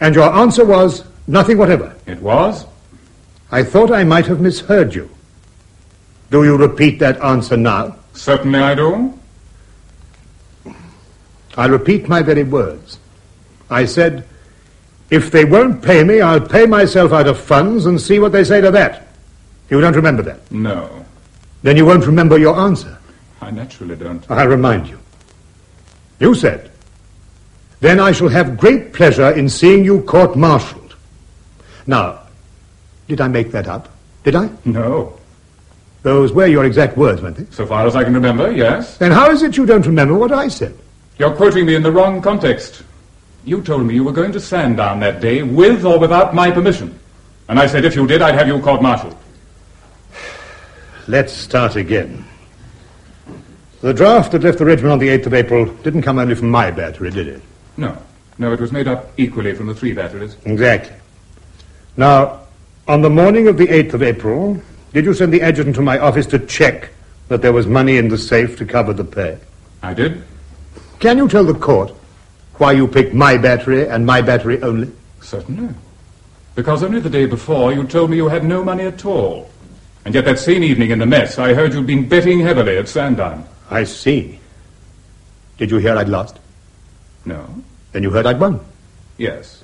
Speaker 6: And your answer was nothing whatever.
Speaker 17: it was.
Speaker 6: I thought I might have misheard you. Do you repeat that answer now?
Speaker 17: Certainly I do.
Speaker 6: I'll repeat my very words. I said, if they won't pay me, I'll pay myself out of funds and see what they say to that. You don't remember that?
Speaker 17: No,
Speaker 6: Then you won't remember your answer.
Speaker 17: I naturally don't.
Speaker 6: I'll remind you. You said, then I shall have great pleasure in seeing you court-martialed. Now, did I make that up? Did I?
Speaker 17: No.
Speaker 6: Those were your exact words, weren't they?
Speaker 17: So far as I can remember, yes.
Speaker 6: Then how is it you don't remember what I said?
Speaker 17: You're quoting me in the wrong context. You told me you were going to Sandown that day with or without my permission. And I said if you did, I'd have you court-martialed.
Speaker 6: Let's start again. The draft that left the regiment on the 8th of April didn't come only from my battery, did it?
Speaker 17: No. No, it was made up equally from the three batteries.
Speaker 6: Exactly. Now, on the morning of the 8th of April, did you send the adjutant to my office to check that there was money in the safe to cover the pay?
Speaker 17: I did.
Speaker 6: Can you tell the court why you picked my battery and my battery only?
Speaker 17: Certainly. Because only the day before you told me you had no money at all. And yet that same evening in the mess, I heard you'd been betting heavily at Sandown.
Speaker 6: I see. Did you hear I'd lost?
Speaker 17: No.
Speaker 6: Then you heard I'd won.
Speaker 17: Yes.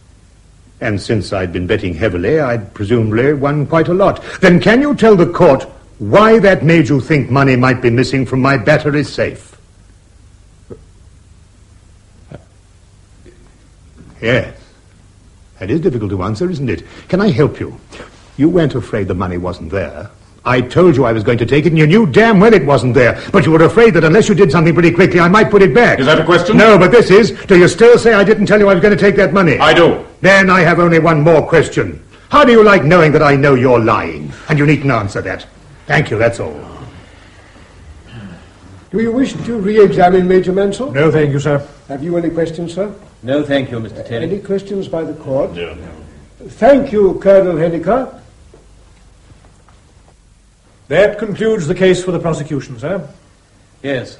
Speaker 6: And since I'd been betting heavily, I'd presumably won quite a lot. Then can you tell the court why that made you think money might be missing from my battery safe? Yes. That is difficult to answer, isn't it? Can I help you? You weren't afraid the money wasn't there. I told you I was going to take it, and you knew damn well it wasn't there. But you were afraid that unless you did something pretty quickly, I might put it back.
Speaker 17: Is that a question?
Speaker 6: No, but this is, do you still say I didn't tell you I was going to take that money?
Speaker 17: I do.
Speaker 6: Then I have only one more question. How do you like knowing that I know you're lying? And you needn't answer that. Thank you, that's all.
Speaker 5: Do you wish to re-examine Major Mansell?
Speaker 7: No, thank you, sir.
Speaker 5: Have you any questions, sir?
Speaker 10: No, thank you, Mr. Uh, Terry.
Speaker 5: Any questions by the court? No. Thank you, Colonel Henniker.
Speaker 7: That concludes the case for the prosecution, sir.
Speaker 10: Yes.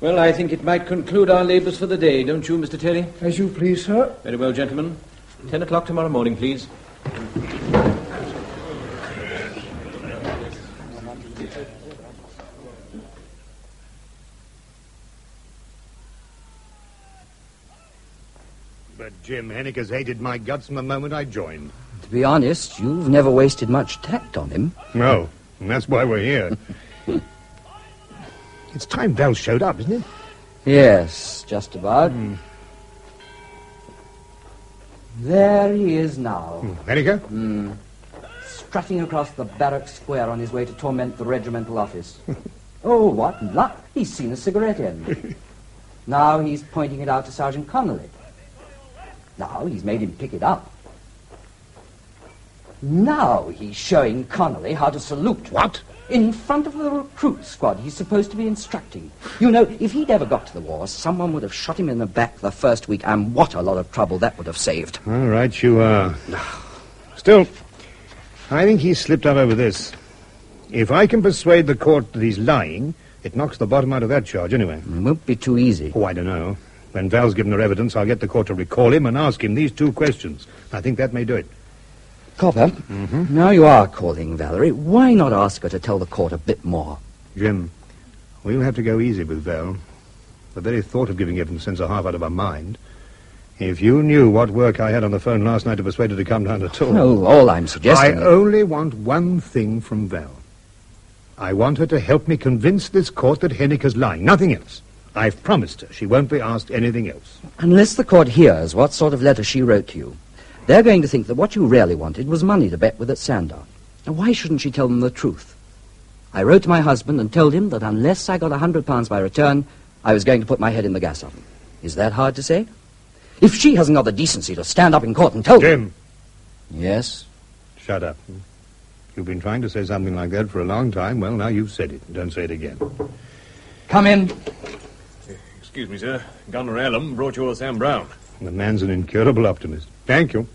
Speaker 10: Well, I think it might conclude our labours for the day, don't you, Mr. Terry?
Speaker 5: As you please, sir.
Speaker 10: Very well, gentlemen. Ten o'clock tomorrow morning, please.
Speaker 6: But Jim Henniker's hated my guts from the moment I joined.
Speaker 14: To be honest, you've never wasted much tact on him.
Speaker 6: No, and that's why we're here. it's time Val showed up, isn't it?
Speaker 14: Yes, just about. There he is now. Hmm. Strutting across the barrack square on his way to torment the regimental office. oh, what luck! He's seen a cigarette end. now he's pointing it out to Sergeant Connolly. Now he's made him pick it up. Now he's showing Connolly how to salute.
Speaker 6: What?
Speaker 14: In front of the recruit squad he's supposed to be instructing. You know, if he'd ever got to the war, someone would have shot him in the back the first week, and what a lot of trouble that would have saved.
Speaker 6: All right, you are. Still, I think he's slipped up over this. If I can persuade the court that he's lying, it knocks the bottom out of that charge anyway.
Speaker 14: It won't be too easy.
Speaker 6: Oh, I don't know. When Val's given her evidence, I'll get the court to recall him and ask him these two questions. I think that may do it.
Speaker 14: Copper, mm-hmm. now you are calling Valerie. Why not ask her to tell the court a bit more?
Speaker 6: Jim, we'll have to go easy with Val. The very thought of giving evidence sends her half out of her mind. If you knew what work I had on the phone last night to persuade her to come down at all.
Speaker 14: No, all I'm suggesting.
Speaker 6: I only want one thing from Val. I want her to help me convince this court that Henniker's lying. Nothing else. I've promised her she won't be asked anything else.
Speaker 14: Unless the court hears what sort of letter she wrote to you, they're going to think that what you really wanted was money to bet with at Sandown. Now, why shouldn't she tell them the truth? I wrote to my husband and told him that unless I got a hundred pounds by return, I was going to put my head in the gas oven. Is that hard to say? If she hasn't got the decency to stand up in court and tell
Speaker 6: Jim.
Speaker 14: Yes?
Speaker 6: Shut up. You've been trying to say something like that for a long time. Well, now you've said it. Don't say it again.
Speaker 14: Come in.
Speaker 3: Excuse me, sir. Gunner Allen brought you your Sam Browne.
Speaker 6: The man's an incurable optimist. Thank you.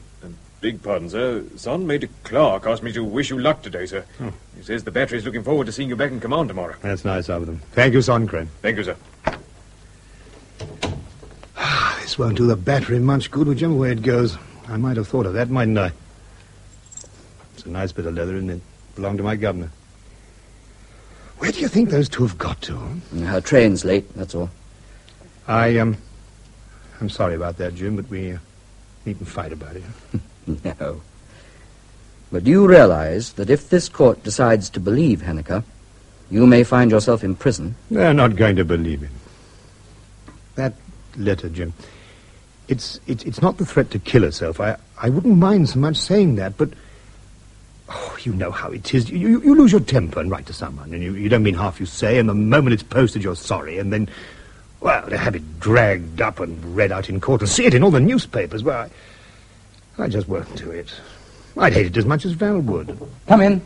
Speaker 3: Big pardon, sir. Son Major Clark asked me to wish you luck today, sir.
Speaker 6: Oh.
Speaker 3: He says the battery's looking forward to seeing you back in command tomorrow.
Speaker 6: That's nice of them. Thank you, Son Crane.
Speaker 3: Thank you, sir.
Speaker 6: This won't do the battery much good, whichever way it goes. I might have thought of that, mightn't I? It's a nice bit of leather, isn't it? Belonged to my governor. Where do you think those two have got to?
Speaker 14: Her train's late, that's all.
Speaker 6: I, um, I'm sorry about that, Jim, but we uh, needn't fight about it.
Speaker 14: No. But do you realize that if this court decides to believe Henniker, you may find yourself in prison?
Speaker 6: They're not going to believe him. That letter, Jim. It's, it's, it's not the threat to kill herself. I, I wouldn't mind so much saying that, but. Oh, you know how it is. You, you, you lose your temper and write to someone, and you, you don't mean half you say, and the moment it's posted, you're sorry, and then. Well, to have it dragged up and read out in court and see it in all the newspapers, well, I, I just won't do it. I'd hate it as much as Val would.
Speaker 14: Come in.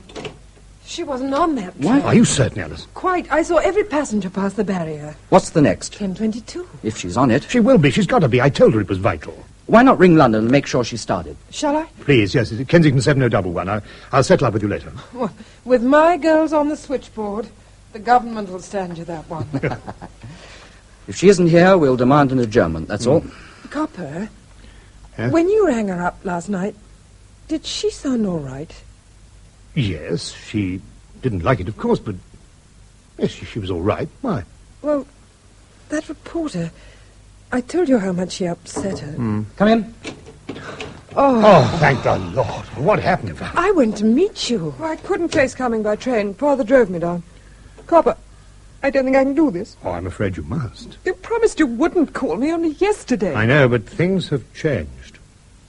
Speaker 15: She wasn't on that
Speaker 6: What?
Speaker 15: train.
Speaker 6: Are you certain, Alice?
Speaker 15: Quite. I saw every passenger pass the barrier.
Speaker 14: What's the next?
Speaker 15: 1022.
Speaker 14: If she's on it.
Speaker 6: She will be. She's got to be. I told her it was vital.
Speaker 14: Why not ring London and make sure she started?
Speaker 15: Shall I?
Speaker 6: Please, yes, Kensington 7011. I'll, I'll settle up with you later.
Speaker 15: Well, with my girls on the switchboard, the government will stand you that one.
Speaker 14: If she isn't here, we'll demand an adjournment, that's all.
Speaker 15: Copper,
Speaker 6: Huh?
Speaker 15: when you rang her up last night, did she sound all right?
Speaker 6: Yes, she didn't like it, of course, but yes, she, she was all right. Why?
Speaker 15: Well, that reporter, I told you how much she upset her. Hmm.
Speaker 14: Come in.
Speaker 15: Oh,
Speaker 6: Oh, thank the Lord. What happened?
Speaker 15: I went to meet you.
Speaker 16: I couldn't face coming by train. Father drove me down. Copper, I don't think I can do this.
Speaker 6: Oh, I'm afraid you must.
Speaker 16: You promised you wouldn't call me only yesterday.
Speaker 6: I know, but things have changed.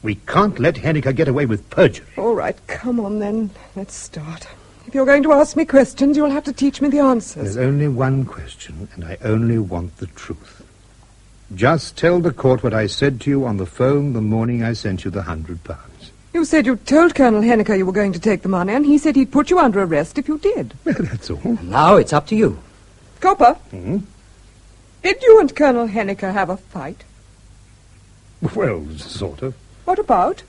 Speaker 6: We can't let Henniker get away with perjury.
Speaker 16: All right, come on then. Let's start. If you're going to ask me questions, you'll have to teach me the answers.
Speaker 6: There's only one question, and I only want the truth. Just tell the court what I said to you on the phone the morning I sent you the hundred pounds.
Speaker 16: You said you told Colonel Henniker you were going to take the money, and he said he'd put you under arrest if you did.
Speaker 6: Well, that's all.
Speaker 14: Now it's up to you.
Speaker 16: Copper,
Speaker 6: Hmm?
Speaker 16: did you and Colonel Henniker have a fight?
Speaker 6: Well, sort of.
Speaker 16: What about?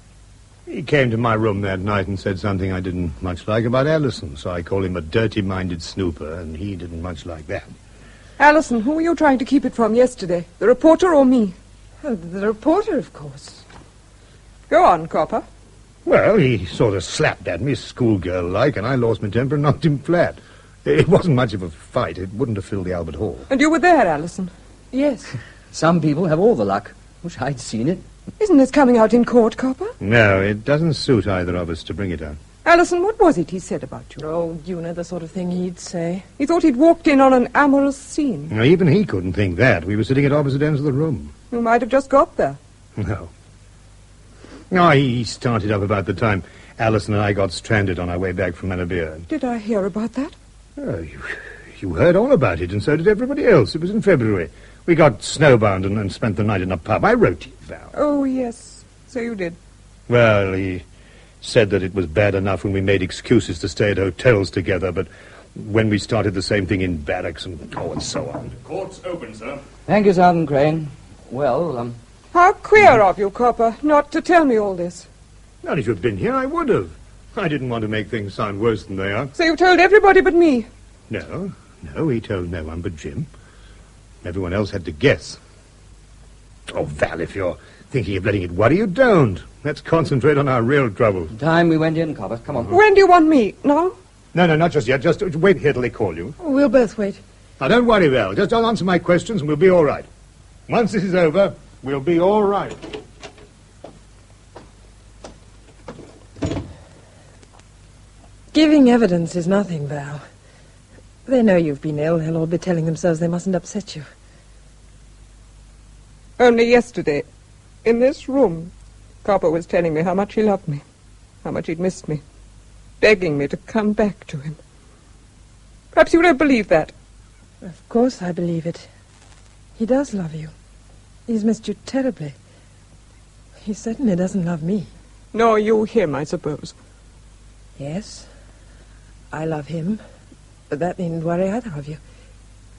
Speaker 6: He came to my room that night and said something I didn't much like about Alison, so I called him a dirty-minded snooper, and he didn't much like that.
Speaker 16: Alison, who were you trying to keep it from yesterday? The reporter or me?
Speaker 15: Oh, the reporter, of course.
Speaker 16: Go on, Copper.
Speaker 6: Well, he sort of slapped at me, schoolgirl-like, and I lost my temper and knocked him flat. It wasn't much of a fight. It wouldn't have filled the Albert Hall.
Speaker 16: And you were there, Alison.
Speaker 15: Yes.
Speaker 14: Some people have all the luck. Wish I'd seen it.
Speaker 16: Isn't this coming out in court, Copper?
Speaker 6: No, it doesn't suit either of us to bring it out.
Speaker 16: Alison, what was it he said about you?
Speaker 15: Oh, you know the sort of thing he'd say.
Speaker 16: He thought he'd walked in on an amorous scene.
Speaker 6: Now, even he couldn't think that. We were sitting at opposite ends of the room.
Speaker 16: You might have just got there.
Speaker 6: No. No, he started up about the time Alison and I got stranded on our way back from Manabia.
Speaker 16: Did I hear about that?
Speaker 6: Oh, you, you heard all about it, and so did everybody else. It was in February. We got snowbound and, and spent the night in a pub. I wrote to you, Val.
Speaker 16: Oh, yes. So you did.
Speaker 6: Well, he said that it was bad enough when we made excuses to stay at hotels together, but when we started the same thing in barracks and oh, and so on.
Speaker 3: Court's open, sir.
Speaker 14: Thank you, Sergeant Crane. Well, um,
Speaker 16: How queer of you, Copper, not to tell me all this.
Speaker 6: Not if you'd been here, I would have. I didn't want to make things sound worse than they are.
Speaker 16: So you've told everybody but me.
Speaker 6: No, no, he told no one but Jim. Everyone else had to guess. Oh, Val, if you're thinking of letting it worry you, don't. Let's concentrate on our real troubles.
Speaker 14: time we went in, Copper. Come on. Uh-huh.
Speaker 16: When do you want me? Now?
Speaker 6: No, no, not just yet. Just wait here till they call you.
Speaker 15: Oh, we'll both wait.
Speaker 6: Now, don't worry, Val. Just don't answer my questions and we'll be all right. Once this is over, we'll be all right.
Speaker 15: Giving evidence is nothing, Val. They know you've been ill. They'll all be telling themselves they mustn't upset you.
Speaker 16: Only yesterday, in this room, Copper was telling me how much he loved me, how much he'd missed me, begging me to come back to him. Perhaps you don't believe that.
Speaker 15: Of course I believe it. He does love you. He's missed you terribly. He certainly doesn't love me.
Speaker 16: Nor you him, I suppose.
Speaker 15: Yes, I love him. But that needn't worry either of you.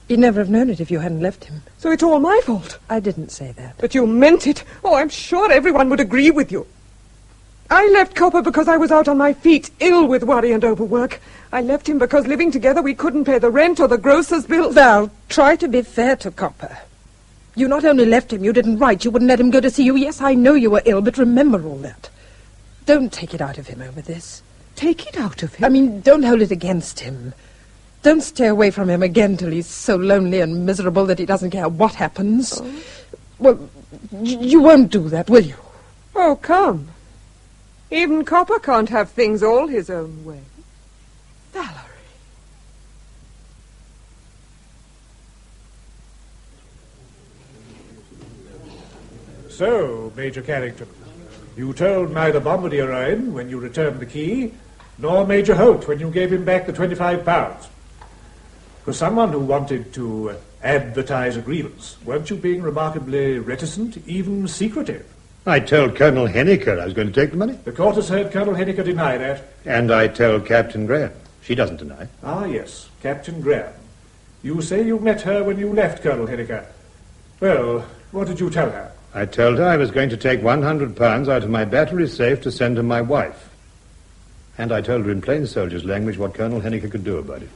Speaker 15: You'd never have known it if you hadn't left him.
Speaker 16: So it's all my fault.
Speaker 15: I didn't say that.
Speaker 16: But you meant it. Oh, I'm sure everyone would agree with you. I left Copper because I was out on my feet, ill with worry and overwork. I left him because living together we couldn't pay the rent or the grocer's bills.
Speaker 15: Val, try to be fair to Copper. You not only left him, you didn't write, you wouldn't let him go to see you. Yes, I know you were ill, but remember all that. Don't take it out of him over this.
Speaker 16: Take it out of him?
Speaker 15: I mean, don't hold it against him. Don't stay away from him again till he's so lonely and miserable that he doesn't care what happens.
Speaker 16: Oh.
Speaker 15: Well, y- you won't do that, will you?
Speaker 16: Oh, come. Even Copper can't have things all his own way.
Speaker 15: Valerie.
Speaker 7: So, Major Carrington, you told neither Bombardier Owen when you returned the key, nor Major Holt when you gave him back the 25 pounds. For someone who wanted to uh, advertise a grievance, weren't you being remarkably reticent, even secretive?
Speaker 6: I told Colonel Henniker I was going to take the money.
Speaker 7: The court has heard Colonel Henniker deny that.
Speaker 6: And I told Captain Graham. She doesn't deny.
Speaker 7: Ah, yes, Captain Graham. You say you met her when you left Colonel Henniker. Well, what did you tell her?
Speaker 6: I told her I was going to take 100 pounds out of my battery safe to send to my wife. And I told her in plain soldier's language what Colonel Henniker could do about it.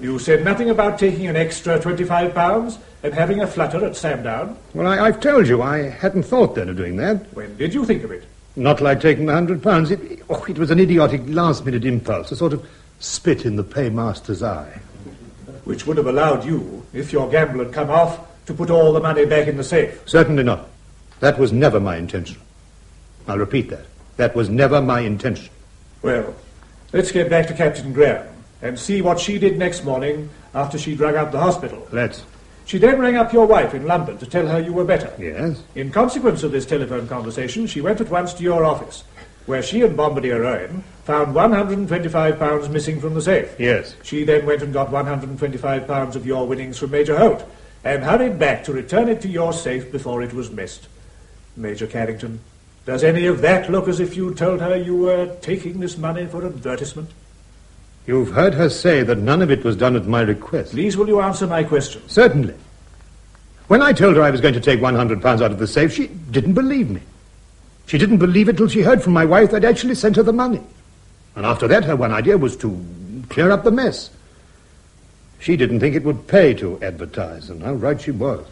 Speaker 7: You said nothing about taking an extra 25 pounds and having a flutter at Sandown.
Speaker 6: Well, I, I've told you I hadn't thought then of doing that.
Speaker 7: When did you think of it?
Speaker 6: Not like taking the hundred pounds. It, oh, it was an idiotic last-minute impulse, a sort of spit in the paymaster's eye.
Speaker 7: Which would have allowed you, if your gamble had come off, to put all the money back in the safe.
Speaker 6: Certainly not. That was never my intention. I'll repeat that. That was never my intention.
Speaker 7: Well, let's get back to Captain Graham and see what she did next morning after she'd rung up the hospital.
Speaker 6: Let's.
Speaker 7: She then rang up your wife in London to tell her you were better.
Speaker 6: Yes?
Speaker 7: In consequence of this telephone conversation, she went at once to your office, where she and Bombardier Owen found 125 pounds missing from the safe.
Speaker 6: Yes.
Speaker 7: She then went and got 125 pounds of your winnings from Major Holt, and hurried back to return it to your safe before it was missed. Major Carrington, does any of that look as if you told her you were taking this money for advertisement?
Speaker 6: You've heard her say that none of it was done at my request.
Speaker 7: Please will you answer my question?
Speaker 6: Certainly. When I told her I was going to take 100 pounds out of the safe, she didn't believe me. She didn't believe it till she heard from my wife that I'd actually sent her the money. And after that, her one idea was to clear up the mess. She didn't think it would pay to advertise, and how right she was.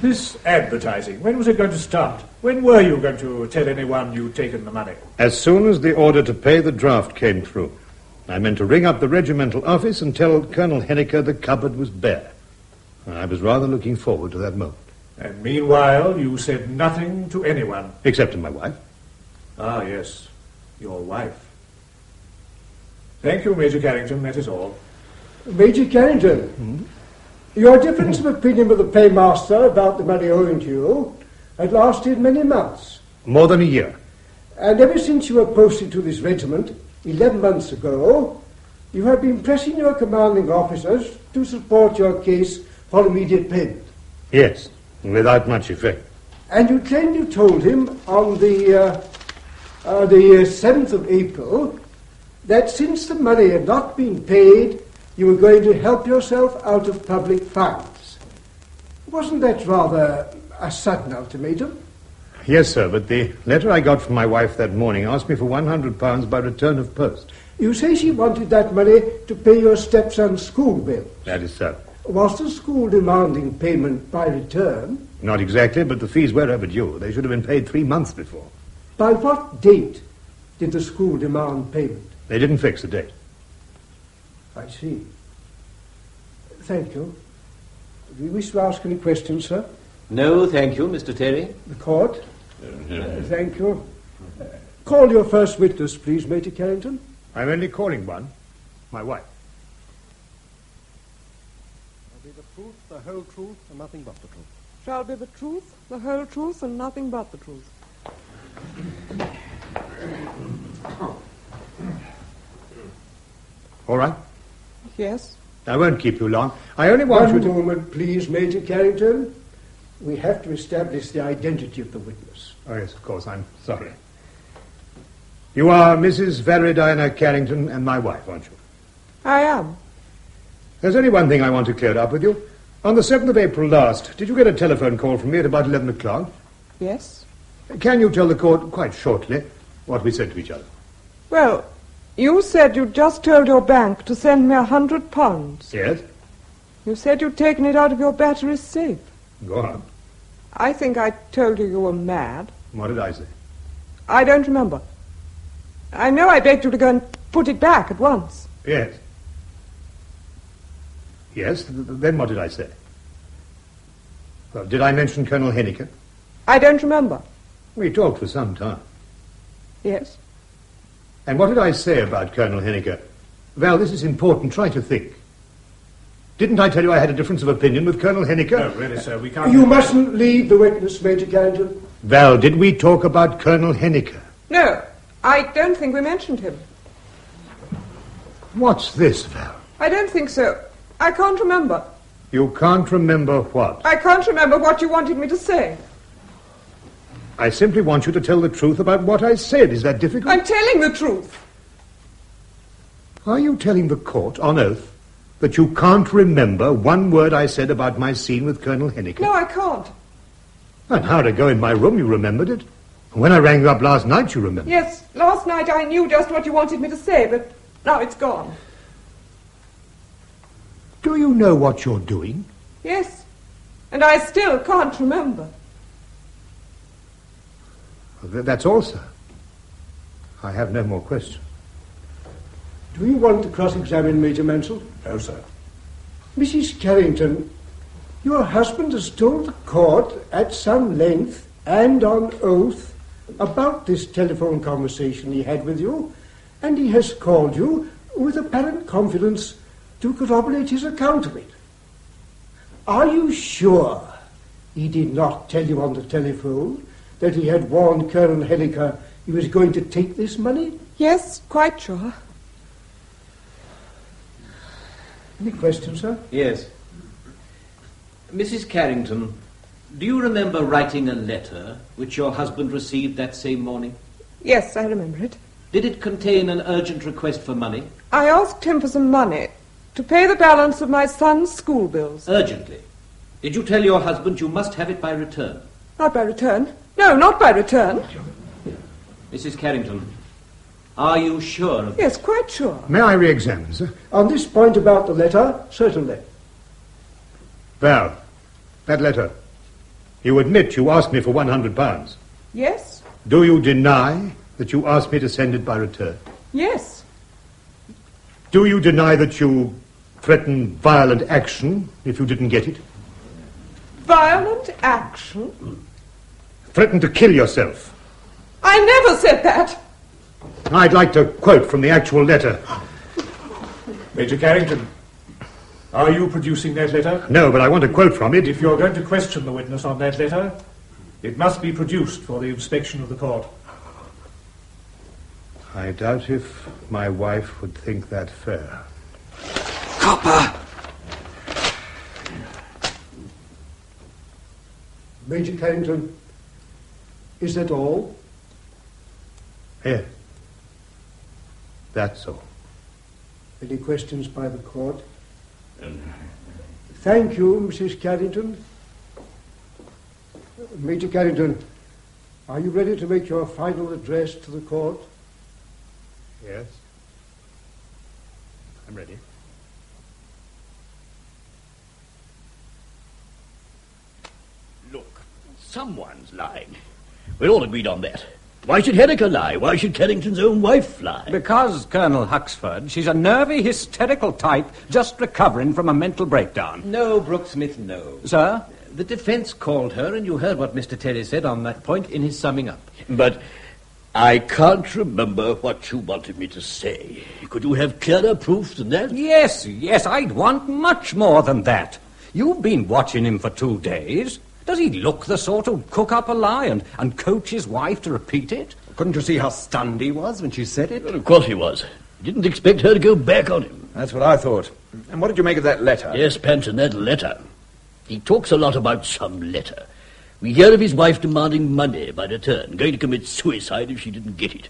Speaker 7: This advertising, when was it going to start? When were you going to tell anyone you'd taken the money?
Speaker 6: As soon as the order to pay the draft came through, I meant to ring up the regimental office and tell Colonel Henniker the cupboard was bare. I was rather looking forward to that moment.
Speaker 7: And meanwhile, you said nothing to anyone.
Speaker 6: Except to my wife.
Speaker 7: Ah, yes, your wife. Thank you, Major Carrington, that is all.
Speaker 5: Major Carrington, your difference of opinion with the paymaster about the money owing to you had lasted many months.
Speaker 6: More than a year.
Speaker 5: And ever since you were posted to this regiment, 11 months ago, you have been pressing your commanding officers to support your case for immediate payment.
Speaker 6: Yes, without much effect.
Speaker 5: And you claimed you told him on the, uh, uh, the uh, 7th of April that since the money had not been paid, you were going to help yourself out of public funds. Wasn't that rather a sudden ultimatum?
Speaker 6: Yes, sir, but the letter I got from my wife that morning asked me for 100 pounds by return of post.
Speaker 5: You say she wanted that money to pay your stepson's school bill.
Speaker 6: That is so.
Speaker 5: Was the school demanding payment by return?
Speaker 6: Not exactly, but the fees were overdue. They should have been paid three months before.
Speaker 5: By what date did the school demand payment?
Speaker 6: They didn't fix the date.
Speaker 5: I see. Thank you. Do you wish to ask any questions, sir?
Speaker 10: No, thank you, Mr. Terry.
Speaker 5: The court? Uh, thank you. Uh, call your first witness, please, Major Carrington.
Speaker 6: I'm only calling one. My wife.
Speaker 9: Shall be the truth, the whole truth, and nothing but the truth.
Speaker 16: Shall be the truth, the whole truth, and nothing but the truth.
Speaker 6: All right?
Speaker 16: Yes?
Speaker 6: I won't keep you long. I only want
Speaker 5: One
Speaker 6: you to...
Speaker 5: moment, please, Major Carrington. We have to establish the identity of the witness.
Speaker 6: Oh, yes, of course. I'm sorry. You are Mrs. Valerie Diana Carrington and my wife, aren't you?
Speaker 16: I am.
Speaker 6: There's only one thing I want to clear up with you. On the 7th of April last, did you get a telephone call from me at about 11 o'clock?
Speaker 16: Yes?
Speaker 6: Can you tell the court quite shortly what we said to each other?
Speaker 16: Well, you said you'd just told your bank to send me a hundred pounds.
Speaker 6: Yes?
Speaker 16: You said you'd taken it out of your battery safe.
Speaker 6: Go on.
Speaker 16: I think I told you you were mad.
Speaker 6: What did I say?
Speaker 16: I don't remember. I know I begged you to go and put it back at once.
Speaker 6: Yes. Yes, th- th- then what did I say? Well, did I mention Colonel Henniker?
Speaker 16: I don't remember.
Speaker 6: We talked for some time.
Speaker 16: Yes?
Speaker 6: And what did I say about Colonel Henniker? Val, this is important. Try to think. Didn't I tell you I had a difference of opinion with Colonel Henniker?
Speaker 7: No, really, sir, we can't...
Speaker 5: You mustn't leave the witness, Major Carrington.
Speaker 6: Val, did we talk about Colonel Henniker?
Speaker 16: No, I don't think we mentioned him.
Speaker 6: What's this, Val?
Speaker 16: I don't think so. I can't remember.
Speaker 6: You can't remember what?
Speaker 16: I can't remember what you wanted me to say.
Speaker 6: I simply want you to tell the truth about what I said. Is that difficult?
Speaker 16: I'm telling the truth.
Speaker 6: Are you telling the court, on oath, that you can't remember one word I said about my scene with Colonel Henniker?
Speaker 16: No, I can't.
Speaker 6: An hour ago in my room, you remembered it. When I rang you up last night, you remembered.
Speaker 16: Yes, last night I knew just what you wanted me to say, but now it's gone.
Speaker 6: Do you know what you're doing?
Speaker 16: Yes, and I still can't remember.
Speaker 6: Th- That's all, sir. I have no more questions.
Speaker 5: Do you want to cross-examine Major Mansell?
Speaker 7: No, sir.
Speaker 5: Mrs. Carrington, your husband has told the court at some length and on oath about this telephone conversation he had with you, and he has called you with apparent confidence to corroborate his account of it. Are you sure he did not tell you on the telephone that he had warned Colonel Henniker he was going to take this money?
Speaker 16: Yes, quite sure.
Speaker 5: Any questions, sir?
Speaker 10: Yes. Mrs. Carrington, do you remember writing a letter which your husband received that same morning?
Speaker 16: Yes, I remember it.
Speaker 10: Did it contain an urgent request for money?
Speaker 16: I asked him for some money to pay the balance of my son's school bills.
Speaker 10: Urgently. Did you tell your husband you must have it by return?
Speaker 16: Not by return. No, not by return.
Speaker 10: Mrs. Carrington, are you sure of
Speaker 16: Yes, quite sure.
Speaker 6: May I re-examine, sir?
Speaker 5: On this point about the letter, certainly.
Speaker 6: Val, that letter. You admit you asked me for 100 pounds.
Speaker 16: Yes?
Speaker 6: Do you deny that you asked me to send it by return?
Speaker 16: Yes.
Speaker 6: Do you deny that you threatened violent action if you didn't get it?
Speaker 16: Violent action?
Speaker 6: Threatened to kill yourself?
Speaker 16: I never said that.
Speaker 6: I'd like to quote from the actual letter.
Speaker 7: Major Carrington, are you producing that letter?
Speaker 6: No, but I want to quote from it.
Speaker 7: If you're going to question the witness on that letter, it must be produced for the inspection of the court.
Speaker 6: I doubt if my wife would think that fair.
Speaker 11: Copper!
Speaker 5: Major Carrington, is that all?
Speaker 6: Here. That's all.
Speaker 5: Any questions by the court? Thank you, Mrs. Carrington. Major Carrington, are you ready to make your final address to the court?
Speaker 6: Yes. I'm ready.
Speaker 12: Look, someone's lying. We're all agreed on that. Why should Henniker lie? Why should Carrington's own wife lie?
Speaker 18: Because, Colonel Huxford, she's a nervy, hysterical type just recovering from a mental breakdown.
Speaker 10: No, Brooksmith, no.
Speaker 18: Sir?
Speaker 10: The defense called her, and you heard what Mr. Terry said on that point in his summing up.
Speaker 12: But I can't remember what you wanted me to say. Could you have clearer proof than that?
Speaker 18: Yes, yes, I'd want much more than that. You've been watching him for two days. Does he look the sort who'd cook up a lie and, and coach his wife to repeat it?
Speaker 19: Couldn't you see how stunned he was when she said it?
Speaker 12: Well, of course he was. Didn't expect her to go back on him.
Speaker 13: That's what I thought. And what did you make of that letter?
Speaker 12: Yes, Panton, that letter. He talks a lot about some letter. We hear of his wife demanding money by return, going to commit suicide if she didn't get it.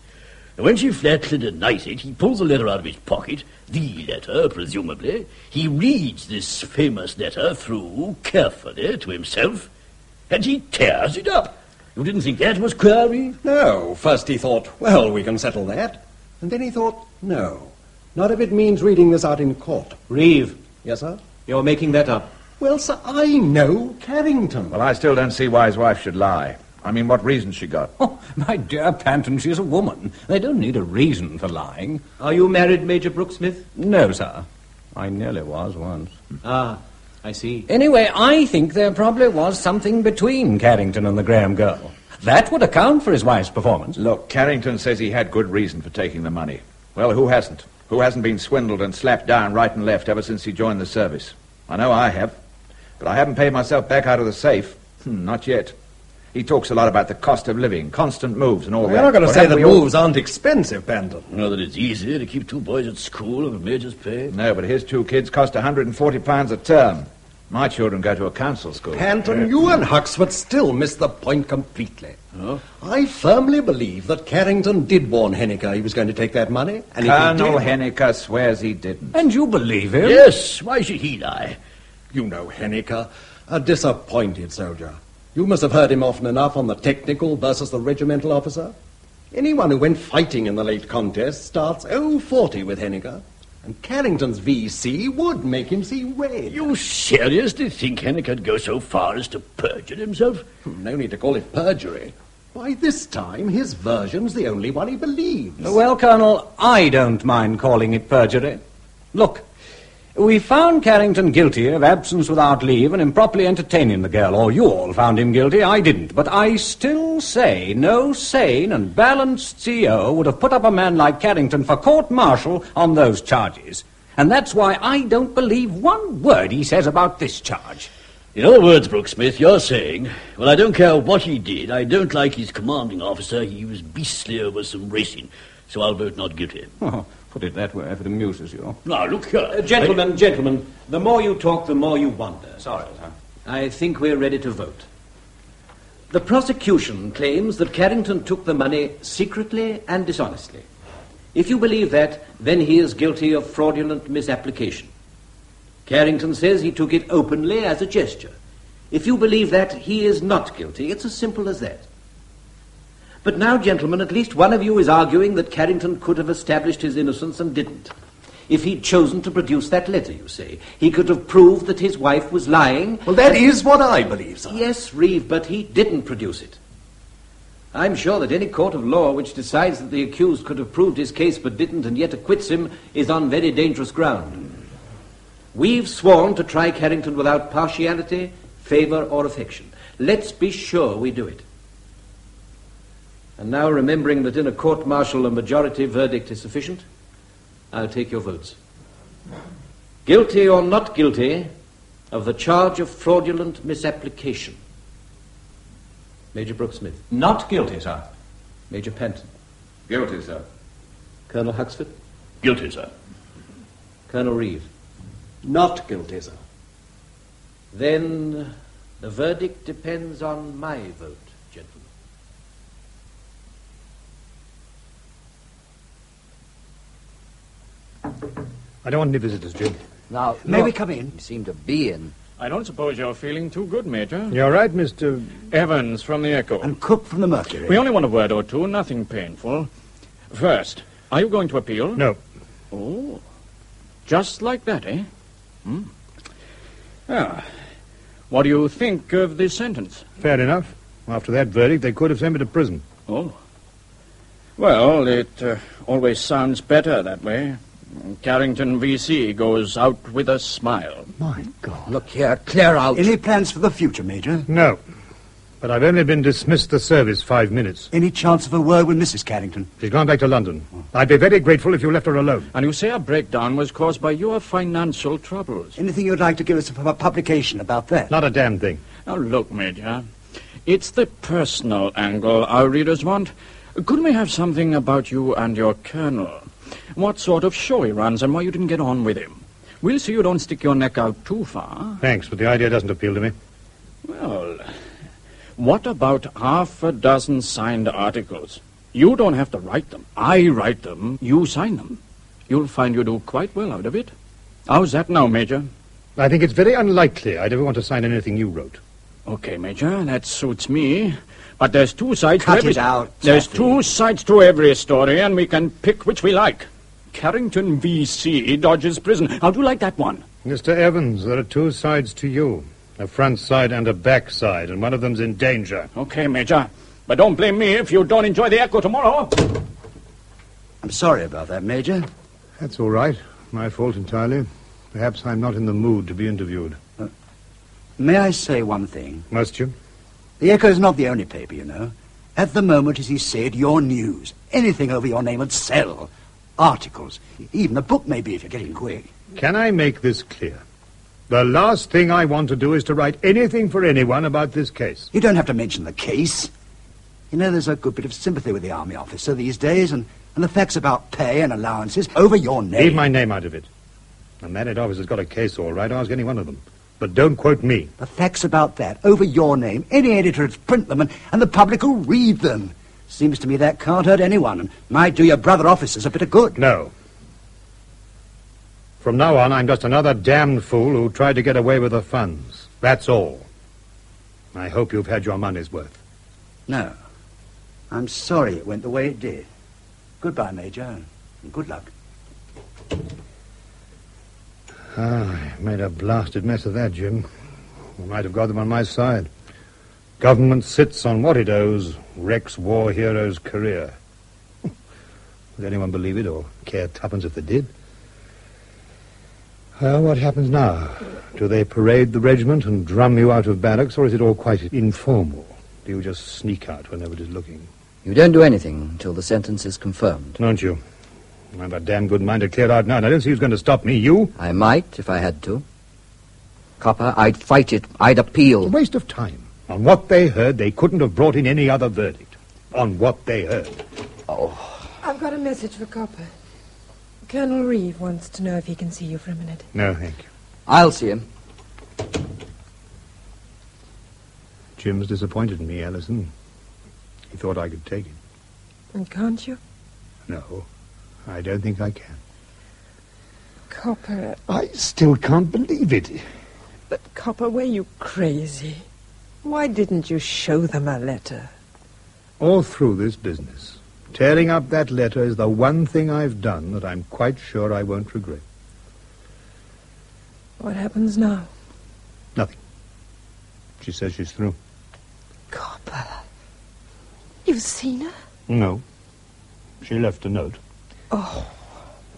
Speaker 12: And when she flatly denies it, he pulls the letter out of his pocket, the letter, presumably. He reads this famous letter through carefully to himself, and he tears it up. You didn't think that was queer, Reeve?
Speaker 9: No. First he thought, well, we can settle that. And then he thought, no. Not if it means reading this out in court.
Speaker 10: Reeve.
Speaker 9: Yes, sir?
Speaker 10: You're making that up.
Speaker 9: Well, sir, I know Carrington.
Speaker 13: Well, I still don't see why his wife should lie. I mean, what reason she got?
Speaker 18: Oh, my dear Panton, she's a woman. They don't need a reason for lying.
Speaker 10: Are you married, Major Brooksmith?
Speaker 18: No, sir. I nearly was once.
Speaker 10: Ah, I see.
Speaker 18: Anyway, I think there probably was something between Carrington and the Graham girl. That would account for his wife's performance.
Speaker 13: Look, Carrington says he had good reason for taking the money. Well, who hasn't? Who hasn't been swindled and slapped down right and left ever since he joined the service? I know I have. But I haven't paid myself back out of the safe. Hmm, not yet. He talks a lot about the cost of living, constant moves, and all
Speaker 9: Well,
Speaker 13: that.
Speaker 9: you're not going to say
Speaker 13: haven't
Speaker 9: that
Speaker 13: we all-
Speaker 9: moves aren't expensive, Panton.
Speaker 12: Know that it's easy to keep two boys at school on a major's pay.
Speaker 13: No, but his two kids cost £140 a term. My children go to a council school.
Speaker 9: Panton, you and Huxford still miss the point completely.
Speaker 12: Oh?
Speaker 9: I firmly believe that Carrington did warn Henniker he was going to take that money. And if he
Speaker 13: Colonel
Speaker 9: did-
Speaker 13: Henniker swears he didn't.
Speaker 18: And you believe him?
Speaker 12: Yes, why should he lie?
Speaker 9: You know Henniker, a disappointed soldier. You must have heard him often enough on the technical versus the regimental officer. Anyone who went fighting in the late contest starts 040 with Henniker. And Carrington's VC would make him see red.
Speaker 12: You seriously think Henniker'd go so far as to perjure himself?
Speaker 9: Hmm, no need to call it perjury. By this time, his version's the only one he believes.
Speaker 18: Well, Colonel, I don't mind calling it perjury. Look, we found Carrington guilty of absence without leave and improperly entertaining the girl, or you all found him guilty, I didn't. But I still say no sane and balanced CO would have put up a man like Carrington for court-martial on those charges. And that's why I don't believe one word he says about this charge.
Speaker 12: In other words, Brooksmith, you're saying, well, I don't care what he did. I don't like his commanding officer. He was beastly over some racing. So I'll vote not guilty.
Speaker 18: Oh, put it that way if it amuses you.
Speaker 12: Now, look here.
Speaker 10: Uh, gentlemen, gentlemen, the more you talk, the more you wonder. Sorry, sir. I think we're ready to vote. The prosecution claims that Carrington took the money secretly and dishonestly. If you believe that, then he is guilty of fraudulent misapplication. Carrington says he took it openly as a gesture. If you believe that, he is not guilty. It's as simple as that. But now, gentlemen, at least one of you is arguing that Carrington could have established his innocence and didn't. If he'd chosen to produce that letter, you say, he could have proved that his wife was lying.
Speaker 9: Well, that is what I believe, sir.
Speaker 10: Yes, Reeve, but he didn't produce it. I'm sure that any court of law which decides that the accused could have proved his case but didn't and yet acquits him is on very dangerous ground. We've sworn to try Carrington without partiality, favor, or affection. Let's be sure we do it. And now, remembering that in a court martial a majority verdict is sufficient, I'll take your votes. Guilty or not guilty of the charge of fraudulent misapplication? Major Brooksmith.
Speaker 18: Not guilty, sir.
Speaker 10: Major Panton.
Speaker 13: Guilty, sir.
Speaker 10: Colonel Huxford.
Speaker 12: Guilty, sir.
Speaker 10: Colonel Reeve.
Speaker 9: Not guilty, sir.
Speaker 10: Then the verdict depends on my vote, gentlemen.
Speaker 6: I don't want any visitors, Jim.
Speaker 14: Now,
Speaker 4: May we come in?
Speaker 14: You seem to be in.
Speaker 3: I don't suppose you're feeling too good, Major.
Speaker 6: You're right, Mr.
Speaker 3: Evans from the Echo.
Speaker 4: And Cook from the Mercury.
Speaker 3: We only want a word or two, nothing painful. First, are you going to appeal?
Speaker 6: No.
Speaker 3: Oh, just like that, eh? Hmm. Ah, what do you think of this sentence?
Speaker 6: Fair enough. After that verdict, they could have sent me to prison.
Speaker 3: Oh. Well, it uh, always sounds better that way. Carrington VC goes out with a smile.
Speaker 4: My God.
Speaker 14: Look here, clear out.
Speaker 4: Any plans for the future, Major?
Speaker 6: No. But I've only been dismissed the service five minutes.
Speaker 4: Any chance of a word with Mrs. Carrington?
Speaker 6: She's gone back to London. I'd be very grateful if you left her alone.
Speaker 3: And you say a breakdown was caused by your financial troubles.
Speaker 4: Anything you'd like to give us for a publication about that?
Speaker 6: Not a damn thing.
Speaker 3: Now, look, Major. It's the personal angle our readers want. Couldn't we have something about you and your colonel? What sort of show he runs and why you didn't get on with him? We'll see you don't stick your neck out too far.
Speaker 6: Thanks, but the idea doesn't appeal to me.
Speaker 3: Well, what about half a dozen signed articles? You don't have to write them. I write them. You sign them. You'll find you do quite well out of it. How's that now, Major?
Speaker 6: I think it's very unlikely I'd ever want to sign anything you wrote.
Speaker 3: Okay, Major, that suits me. But there's two sides
Speaker 4: Cut
Speaker 3: to every...
Speaker 4: it out,
Speaker 3: There's
Speaker 4: Taffy.
Speaker 3: two sides to every story, and we can pick which we like. Carrington V.C. dodges prison. How do you like that one?
Speaker 6: Mr. Evans, there are two sides to you. A front side and a back side, and one of them's in danger.
Speaker 3: Okay, Major. But don't blame me if you don't enjoy the echo tomorrow.
Speaker 4: I'm sorry about that, Major.
Speaker 6: That's all right. My fault entirely. Perhaps I'm not in the mood to be interviewed.
Speaker 4: Uh, may I say one thing?
Speaker 6: Must you?
Speaker 4: The Echo is not the only paper, you know. At the moment, as he said, your news. Anything over your name would sell. Articles. Even a book, maybe, if you're getting quick.
Speaker 6: Can I make this clear? The last thing I want to do is to write anything for anyone about this case.
Speaker 4: You don't have to mention the case. You know, there's a good bit of sympathy with the army officer these days, and, and the facts about pay and allowances over your name.
Speaker 6: Leave my name out of it. The man at office has got a case all right. Ask any one of them. But don't quote me.
Speaker 4: The facts about that, over your name. Any editor would print them, and, and the public will read them. Seems to me that can't hurt anyone, and might do your brother officers a bit of good.
Speaker 6: No. From now on, I'm just another damned fool who tried to get away with the funds. That's all. I hope you've had your money's worth.
Speaker 4: No. I'm sorry it went the way it did. Goodbye, Major, and good luck.
Speaker 6: Ah, I made a blasted mess of that, Jim. I might have got them on my side. Government sits on what it owes, wrecks war hero's career. Would anyone believe it or care tuppence if they did? Well, what happens now? Do they parade the regiment and drum you out of barracks, or is it all quite informal? Do you just sneak out when nobody's looking?
Speaker 14: You don't do anything until the sentence is confirmed.
Speaker 6: Don't you? I've a damn good mind to clear out now, and I don't see who's going to stop me. You?
Speaker 14: I might if I had to. Copper, I'd fight it. I'd appeal.
Speaker 6: A waste of time. On what they heard, they couldn't have brought in any other verdict. On what they heard.
Speaker 14: Oh.
Speaker 15: I've got a message for Copper. Colonel Reeve wants to know if he can see you for a minute.
Speaker 6: No, thank you.
Speaker 14: I'll see him.
Speaker 6: Jim's disappointed in me, Alison. He thought I could take it.
Speaker 15: And can't you?
Speaker 6: No, I don't think I can.
Speaker 15: Copper.
Speaker 6: I still can't believe it.
Speaker 15: But, Copper, were you crazy? Why didn't you show them a letter?
Speaker 6: All through this business, tearing up that letter is the one thing I've done that I'm quite sure I won't regret.
Speaker 15: What happens now?
Speaker 6: Nothing. She says she's through.
Speaker 15: Copper. You've seen her?
Speaker 6: No. She left a note.
Speaker 15: Oh,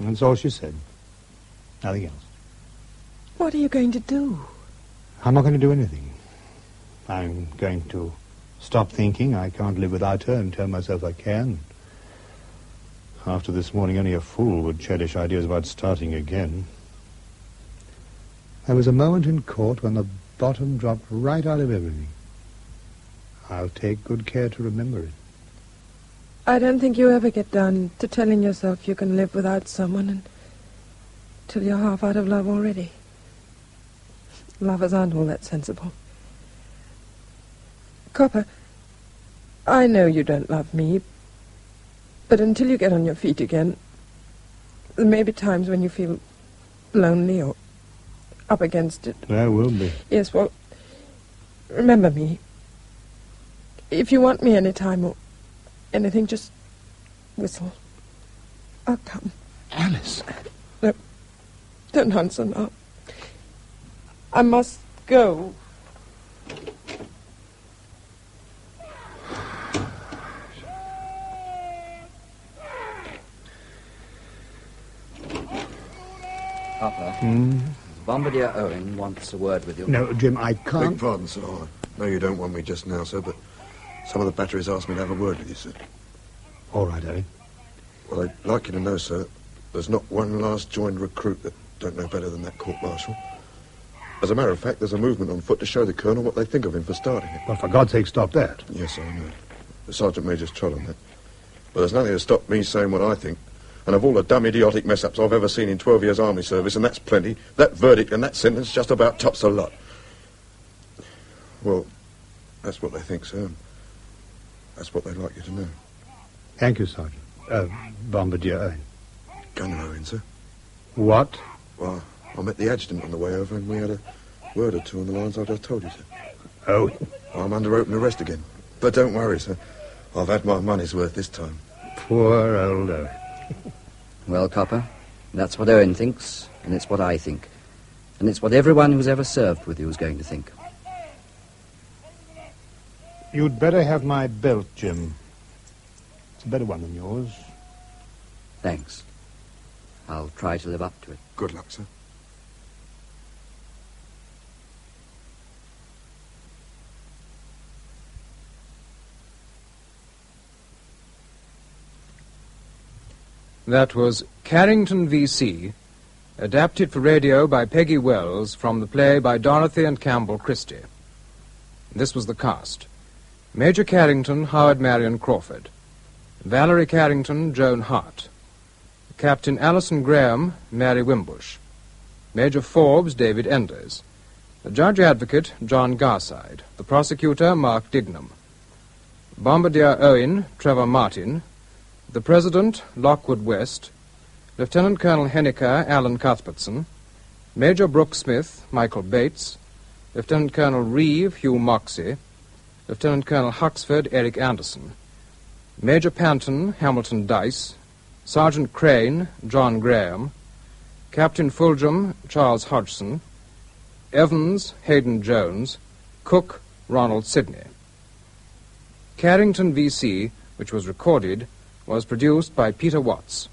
Speaker 6: That's all she said. Nothing else.
Speaker 15: what are you going to do?
Speaker 6: I'm not going to do anything. I'm going to stop thinking I can't live without her and tell myself I can. After this morning, only a fool would cherish ideas about starting again. There was a moment in court when the bottom dropped right out of everything. I'll take good care to remember it.
Speaker 15: I don't think you ever get down to telling yourself you can live without someone and till you're half out of love already. Lovers aren't all that sensible. Copper, I know you don't love me, but until you get on your feet again, there may be times when you feel lonely or up against it.
Speaker 6: There will be.
Speaker 15: Yes, well, remember me. If you want me any time or anything, just whistle. I'll come.
Speaker 6: Alice.
Speaker 15: No, don't answer now. I must go.
Speaker 14: Copper.
Speaker 6: Hmm?
Speaker 14: Bombardier Owen wants a word with you.
Speaker 6: No, Jim, I can't.
Speaker 8: Beg pardon, sir. No, you don't want me just now, sir, but some of the batteries asked me to have a word with you, sir.
Speaker 6: All right, Owen.
Speaker 8: Well, I'd like you to know, sir, there's not one last joined recruit that don't know better than that court-martial. As a matter of fact, there's a movement on foot to show the colonel what they think of him for starting it.
Speaker 6: Well, for God's sake, stop that.
Speaker 8: Yes, I know. The sergeant major's trot on that. But there's nothing to stop me saying what I think. And of all the dumb, idiotic mess-ups I've ever seen in 12 years army service, and that's plenty, that verdict and that sentence just about tops a lot. Well, that's what they think, sir. That's what they'd like you to know.
Speaker 6: Thank you, Sergeant. Uh, Bombardier Owen.
Speaker 8: Gunner Owen, sir.
Speaker 6: What?
Speaker 8: Well, I met the adjutant on the way over and we had a word or two on the lines I just told you, sir.
Speaker 6: Oh.
Speaker 8: I'm under open arrest again. But don't worry, sir. I've had my money's worth this time.
Speaker 6: Poor old Owen.
Speaker 14: Well, Copper, that's what Owen thinks, and it's what I think. And it's what everyone who's ever served with you is going to think.
Speaker 6: You'd better have my belt, Jim. It's a better one than yours.
Speaker 14: Thanks. I'll try to live up to it.
Speaker 8: Good luck, sir.
Speaker 1: That was Carrington V.C., adapted for radio by Peggy Wells from the play by Dorothy and Campbell Christie. This was the cast. Major Carrington, Howard Marion Crawford. Valerie Carrington, Joan Hart. Captain Alison Graham, Mary Wimbush. Major Forbes, David Enders. The Judge Advocate, John Garside. The Prosecutor, Mark Dignam. Bombardier Owen, Trevor Martin. The President, Lockwood West. Lieutenant Colonel Henniker, Alan Cuthbertson. Major Brooke Smith, Michael Bates. Lieutenant Colonel Reeve, Hugh Moxey. Lieutenant Colonel Huxford, Eric Anderson. Major Panton, Hamilton Dyce. Sergeant Crane, John Graham. Captain Fulgham, Charles Hodgson. Evans, Hayden Jones. Cook, Ronald Sidney. Carrington, V.C., which was recorded, was produced by Peter Watts.